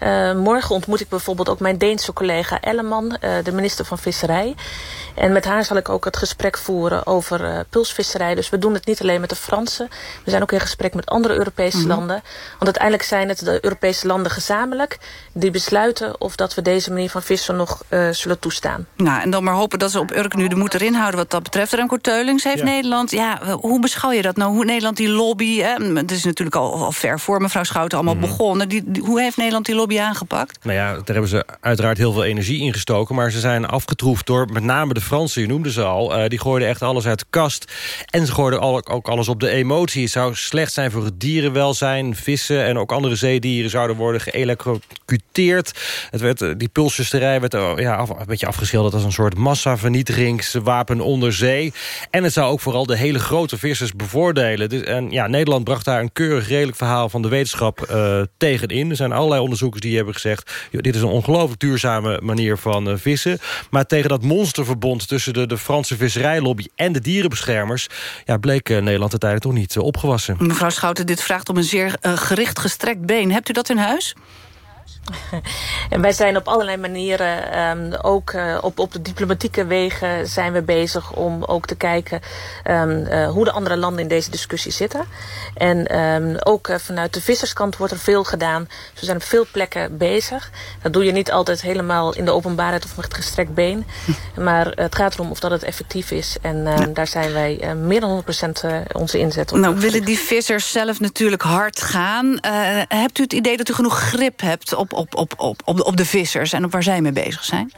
Uh, morgen ontmoet ik bijvoorbeeld ook mijn Deense collega Elleman, uh, de minister van Visserij. En met haar zal ik ook het gesprek voeren over uh, pulsvisserij. Dus we doen het niet alleen met de Fransen. We zijn ook in gesprek met andere Europese mm -hmm. landen. Want uiteindelijk zijn het de Europese landen gezamenlijk... die besluiten of dat we deze manier van vissen nog zullen toestaan. Nou, en dan maar hopen dat ze op Urk nu de moed erin houden wat dat betreft. Remco Teulings heeft ja. Nederland... Ja, hoe beschouw je dat nou? Hoe Nederland die lobby... Hè? Het is natuurlijk al, al ver voor mevrouw Schouten allemaal mm -hmm. begonnen. Die, die, hoe heeft Nederland die lobby aangepakt? Nou ja, daar hebben ze uiteraard heel veel energie in gestoken... maar ze zijn afgetroefd door met name de Fransen, je noemde ze al... Uh, die gooiden echt alles uit de kast. En ze gooiden ook alles op de emotie. Het zou slecht zijn voor het dierenwelzijn. Vissen en ook andere zeedieren zouden worden geëlectrocuteerd. Het werd, uh, die pulsjusterij werd uh, ja, af, een beetje afgeschilderd... als een soort massavernietigingswapen onder zee. En het zou ook vooral de hele grote vissers bevoordelen. Dus, en ja, Nederland bracht daar een keurig redelijk verhaal van de wetenschap uh, tegenin. Er zijn allerlei onderzoekers die hebben gezegd... Dit is een ongelooflijk duurzame manier van uh, vissen. Maar tegen dat monsterverbond tussen de, de Franse visserijlobby... en de dierenbeschermers ja, bleek uh, Nederland uiteindelijk toch niet opgewassen. Mevrouw Schouten, dit vraagt om een zeer gericht gestrekt been. Hebt u dat in huis? En wij zijn op allerlei manieren, um, ook uh, op, op de diplomatieke wegen zijn we bezig om ook te kijken um, uh, hoe de andere landen in deze discussie zitten. En um, ook uh, vanuit de visserskant wordt er veel gedaan. Dus we zijn op veel plekken bezig. Dat doe je niet altijd helemaal in de openbaarheid of met gestrekt been. maar het gaat erom of dat het effectief is. En ja. daar zijn wij meer dan 100% onze inzet op. Nou, willen die vissers zelf natuurlijk hard gaan. hebt u het idee dat u genoeg grip hebt op op, op, op, op, op de vissers en op waar zij mee bezig zijn?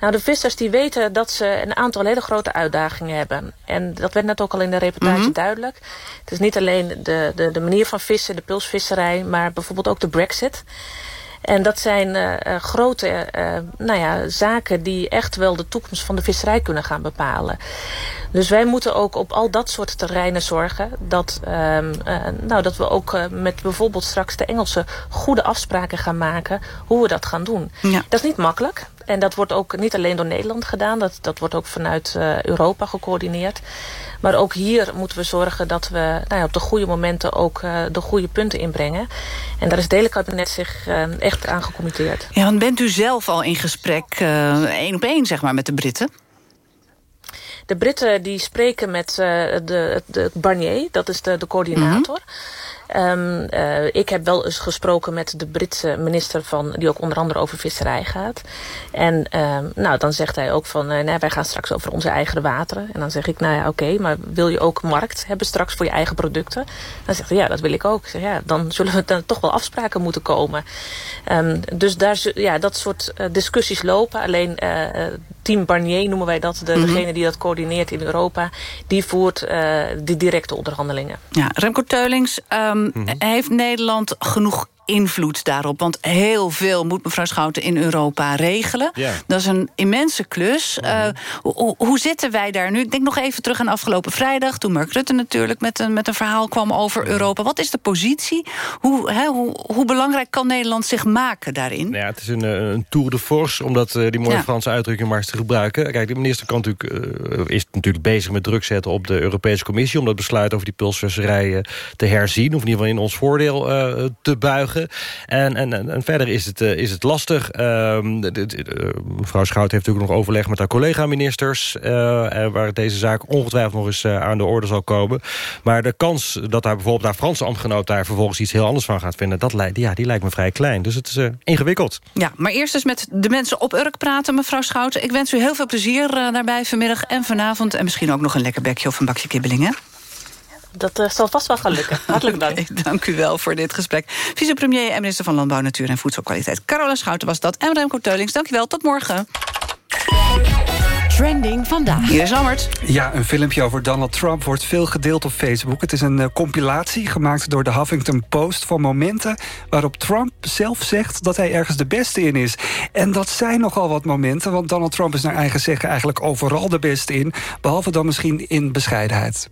Nou, de vissers die weten dat ze een aantal hele grote uitdagingen hebben. En dat werd net ook al in de reportage mm -hmm. duidelijk. Het is niet alleen de, de, de manier van vissen, de pulsvisserij... maar bijvoorbeeld ook de brexit. En dat zijn uh, grote uh, nou ja, zaken die echt wel de toekomst van de visserij kunnen gaan bepalen. Dus wij moeten ook op al dat soort terreinen zorgen dat, uh, nou, dat we ook met bijvoorbeeld straks de Engelsen goede afspraken gaan maken hoe we dat gaan doen. Ja. Dat is niet makkelijk. En dat wordt ook niet alleen door Nederland gedaan. Dat, dat wordt ook vanuit uh, Europa gecoördineerd. Maar ook hier moeten we zorgen dat we nou ja, op de goede momenten ook uh, de goede punten inbrengen. En daar is het hele kabinet zich uh, echt aan gecommitteerd. Ja, want bent u zelf al in gesprek één op één zeg maar, met de Britten? De Britten die spreken met de, de Barnier, dat is de, de coördinator. Mm -hmm. Um, uh, ik heb wel eens gesproken met de Britse minister van, die ook onder andere over visserij gaat. En um, nou, dan zegt hij ook van, uh, nee, wij gaan straks over onze eigen wateren. En dan zeg ik, nou ja, oké, maar wil je ook markt hebben straks voor je eigen producten? Dan zegt hij, ja, dat wil ik ook. Ik zeg, ja, dan zullen we dan toch wel afspraken moeten komen. Um, dus daar, ja, dat soort uh, discussies lopen. Alleen team Barnier noemen wij dat, de, mm -hmm. degene die dat coördineert in Europa, die voert die directe onderhandelingen. Ja, Remco Teulings, um, Mm -hmm. Heeft Nederland genoeg invloed daarop? Want heel veel moet mevrouw Schouten in Europa regelen. Dat is een immense klus. Mm -hmm. uh, hoe, hoe, zitten wij daar nu? Ik denk nog even terug aan afgelopen vrijdag... toen Mark Rutte natuurlijk met een, met een verhaal kwam over Europa. Wat is de positie? Hoe, hè, hoe, hoe belangrijk kan Nederland zich maken daarin? Nou ja, het is een, een tour de force, om dat, die mooie ja. Franse uitdrukking maar eens te gebruiken. Kijk, de minister kan natuurlijk, uh, is natuurlijk bezig met druk zetten op de Europese Commissie... om dat besluit over die pulsvisserij te herzien... of in ieder geval in ons voordeel uh, te buigen. En, en, en verder is het, uh, is het lastig. De, mevrouw Schout heeft natuurlijk nog overleg met haar collega-ministers... Uh, waar deze zaak ongetwijfeld nog eens aan de orde zal komen. Maar de kans dat daar bijvoorbeeld haar Franse ambtgenoot... daar vervolgens iets heel anders van gaat vinden... Dat lijkt, ja, die lijkt me vrij klein. Dus het is ingewikkeld. Ja, maar eerst eens met de mensen op Urk praten, mevrouw Schouten. Ik wens u heel veel plezier daarbij vanmiddag en vanavond. En misschien ook nog een lekker bekje of een bakje kibbeling, dat uh, zal vast wel gaan lukken. Hartelijk dank. Okay, dank u wel voor dit gesprek. Vicepremier en minister van Landbouw, Natuur en Voedselkwaliteit. Carola Schouten was dat. En Remco Teulings, dank u wel. Tot morgen. Trending vandaag. Hier is Lammert. Ja, een filmpje over Donald Trump wordt veel gedeeld op Facebook. Het is een uh, compilatie gemaakt door de Huffington Post... van momenten waarop Trump zelf zegt dat hij ergens de beste in is. En dat zijn nogal wat momenten... want Donald Trump is naar eigen zeggen eigenlijk overal de beste in... behalve dan misschien in bescheidenheid.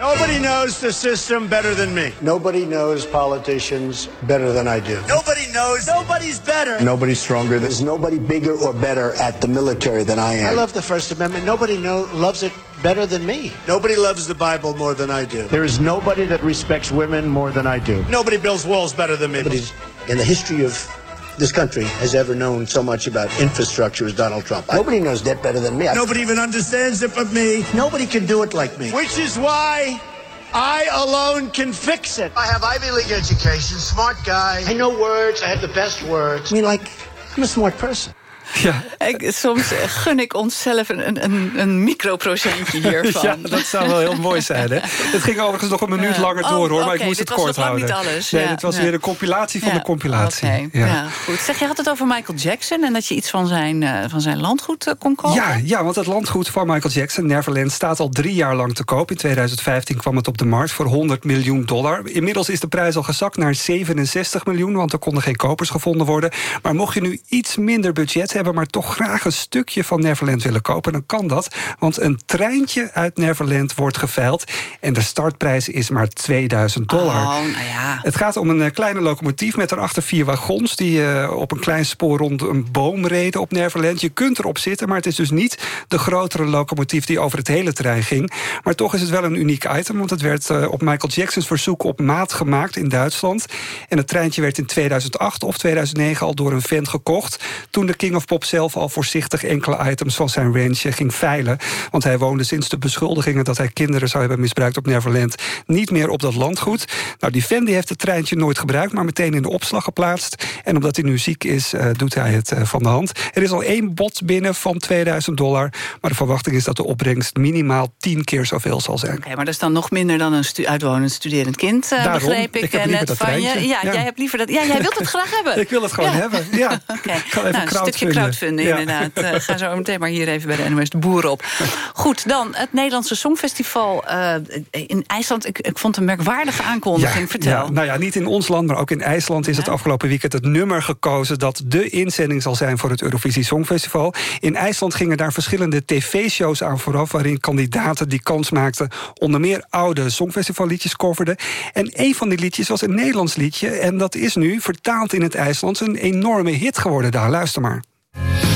Nobody knows the system better than me. Nobody knows politicians better than I do. Nobody knows. Nobody's better. Nobody's stronger. There's nobody bigger or better at the military than I am. I love the First Amendment. Nobody know, loves it better than me. Nobody loves the Bible more than I do. There is nobody that respects women more than I do. Nobody builds walls better than me. Nobody's in the history of this country has ever known so much about infrastructure as Donald Trump. Nobody knows that better than me. Nobody even understands it but me. Nobody can do it like me. Which is why I alone can fix it. I have Ivy League education, smart guy. I know words. I have the best words. I mean, like, I'm a smart person. Ja. Ik, soms gun ik onszelf een, een, een microprocentje hiervan. ja, dat zou wel heel mooi zijn. Hè? Het ging overigens nog een minuut langer door, Oh, hoor. Maar ik moest het was kort houden. niet alles. Nee, Ja, dit was ja. weer een compilatie van de compilatie. Oké, ja. goed. Zeg, je had het over Michael Jackson... en dat je iets van zijn, eh, van zijn landgoed eh, kon kopen? Ja, ja, want het landgoed van Michael Jackson, Neverland... staat al drie jaar lang te koop. In 2015 kwam het op de markt voor 100 miljoen dollar. Inmiddels is de prijs al gezakt naar 67 miljoen... want er konden geen kopers gevonden worden. Maar mocht je nu iets minder budget hebben... maar toch graag een stukje van Neverland willen kopen... dan kan dat, want een treintje uit Neverland wordt geveild... en de startprijs is maar 2000 dollar. Oh, nou ja. Het gaat om een eh, kleine locomotief met erachter vier wagons... die eh, op een klein spoor rond een boom reden op Neverland. Je kunt erop zitten, maar het is dus niet de grotere locomotief... die over het hele terrein ging. Maar toch is het wel een uniek item... want het werd eh, op Michael Jacksons verzoek op maat gemaakt in Duitsland. En het treintje werd in 2008 of 2009 al door een vent gekocht... toen de King of Pop zelf al voorzichtig enkele items van zijn range eh, ging veilen. Want hij woonde sinds de beschuldigingen... dat hij kinderen zou hebben misbruikt op Neverland... niet meer op dat landgoed. Nou, die fan die heeft het treintje nooit gebruikt... maar meteen in de opslag geplaatst. En omdat hij nu ziek is, eh, doet hij het eh, van de hand. Er is al één bod binnen van 2000 dollar... maar de verwachting is dat de opbrengst minimaal tien keer zoveel zal zijn. Oké, maar dat is dan nog minder dan een stu uitwonend studerend kind, eh, Daarom, begreep ik, ik heb liever net dat van je. treintje. Ja, Ja. jij hebt liever dat. Ja, jij wilt het graag hebben. Ik wil het gewoon Ja. hebben, ja. Ik ga even Nou, een stukje. Crowdfunding, Ja. inderdaad. Eh, ga zo meteen maar hier even bij de NOS de Boer op. Goed, dan het Nederlandse Songfestival eh, in IJsland. Ik, ik vond het een merkwaardige aankondiging. Vertel. Nou ja, niet in ons land, maar ook in IJsland is het afgelopen weekend het nummer gekozen dat de inzending zal zijn voor het Eurovisie Songfestival. In IJsland gingen daar verschillende tv-shows aan vooraf, waarin kandidaten die kans maakten onder meer oude Songfestivalliedjes coverden. En een van die liedjes was een Nederlands liedje en dat is nu vertaald in het IJslands een enorme hit geworden daar. Luister maar. Yeah.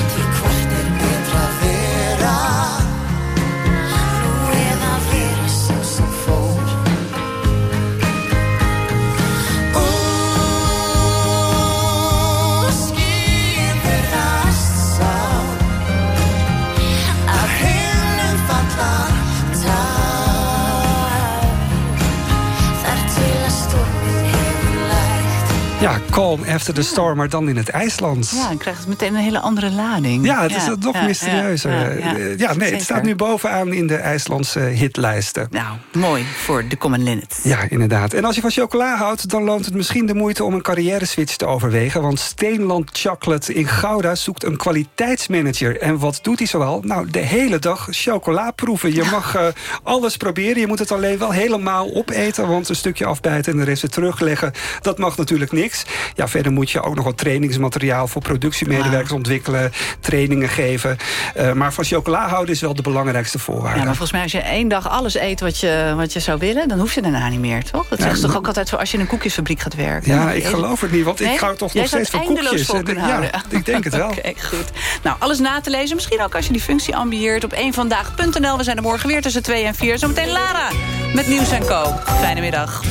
Calm After the Storm, maar dan in het IJslands. Ja, dan krijgt het meteen een hele andere lading. Ja, het is nog ja, mysterieuzer. ja, Ja, ja, ja, nee, zeker. het staat nu bovenaan in de IJslandse hitlijsten. Nou, mooi voor de Common Linnet. Ja, inderdaad. En als je van chocola houdt, dan loont het misschien de moeite om een carrière-switch te overwegen. Want Steenland Chocolate in Gouda zoekt een kwaliteitsmanager. En wat doet hij zoal? Nou, de hele dag chocola proeven. Je mag eh, alles proberen. Je moet het alleen wel helemaal opeten. Want een stukje afbijten en de rest weer terugleggen, dat mag natuurlijk niks. Ja, verder moet je ook nog wat trainingsmateriaal voor productiemedewerkers ontwikkelen. Trainingen geven. Eh, maar van chocola houden is wel de belangrijkste voorwaarde. Ja, maar volgens mij als je één dag alles eet wat je, wat je zou willen... dan hoef je daarna niet meer, toch? Dat Ja, ze toch ook altijd voor als je in een koekjesfabriek gaat werken. Ja, ik geloof het niet, want Nee? ik hou toch Jij nog steeds van koekjes. kunnen ja, ik denk het wel. Oké, goed. Nou, alles na te lezen. Misschien ook als je die functie ambieert op eenvandaag.nl. We zijn er morgen weer tussen 2 en 4. Zometeen Lara met Nieuws en Co. Fijne middag.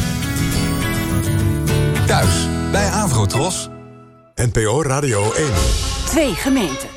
Thuis bij Avrotros. NPO Radio 1. Twee gemeenten.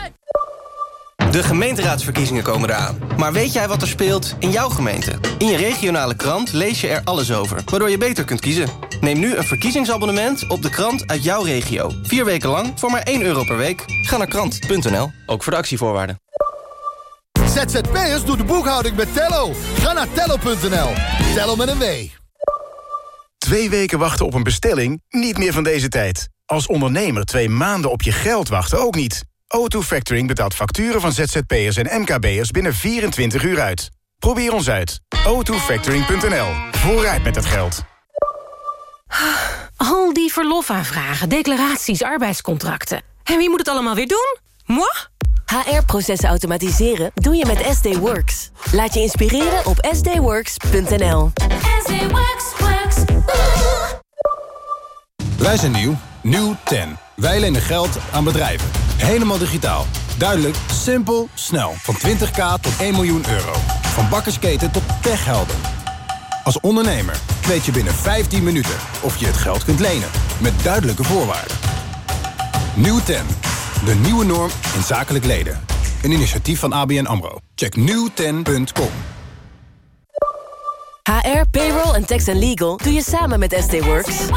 De gemeenteraadsverkiezingen komen eraan. Maar weet jij wat er speelt in jouw gemeente? In je regionale krant lees je er alles over, waardoor je beter kunt kiezen. Neem nu een verkiezingsabonnement op de krant uit jouw regio. Vier weken lang voor maar 1 euro per week. Ga naar krant.nl, ook voor de actievoorwaarden. ZZP'ers doet de boekhouding met Tello. Ga naar tello.nl. Tello met een W. Twee weken wachten op een bestelling? Niet meer van deze tijd. Als ondernemer twee maanden op je geld wachten ook niet. O2 Factoring betaalt facturen van ZZP'ers en MKB'ers binnen 24 uur uit. Probeer ons uit. o2factoring.nl. Vooruit met het geld. Al die verlofaanvragen, declaraties, arbeidscontracten. En wie moet het allemaal weer doen? Moi? HR-processen automatiseren doe je met SD Works. Laat je inspireren op sdworks.nl. Wij zijn nieuw. Nieuw 10. Wij lenen geld aan bedrijven. Helemaal digitaal. Duidelijk, simpel, snel. Van 20k tot 1 miljoen euro. Van bakkersketen tot techhelden. Als ondernemer weet je binnen 15 minuten of je het geld kunt lenen. Met duidelijke voorwaarden. Nieuw 10. De nieuwe norm in zakelijk leden. Een initiatief van ABN AMRO. Check nieuwten.com. HR, payroll en tax and legal doe je samen met SD Works.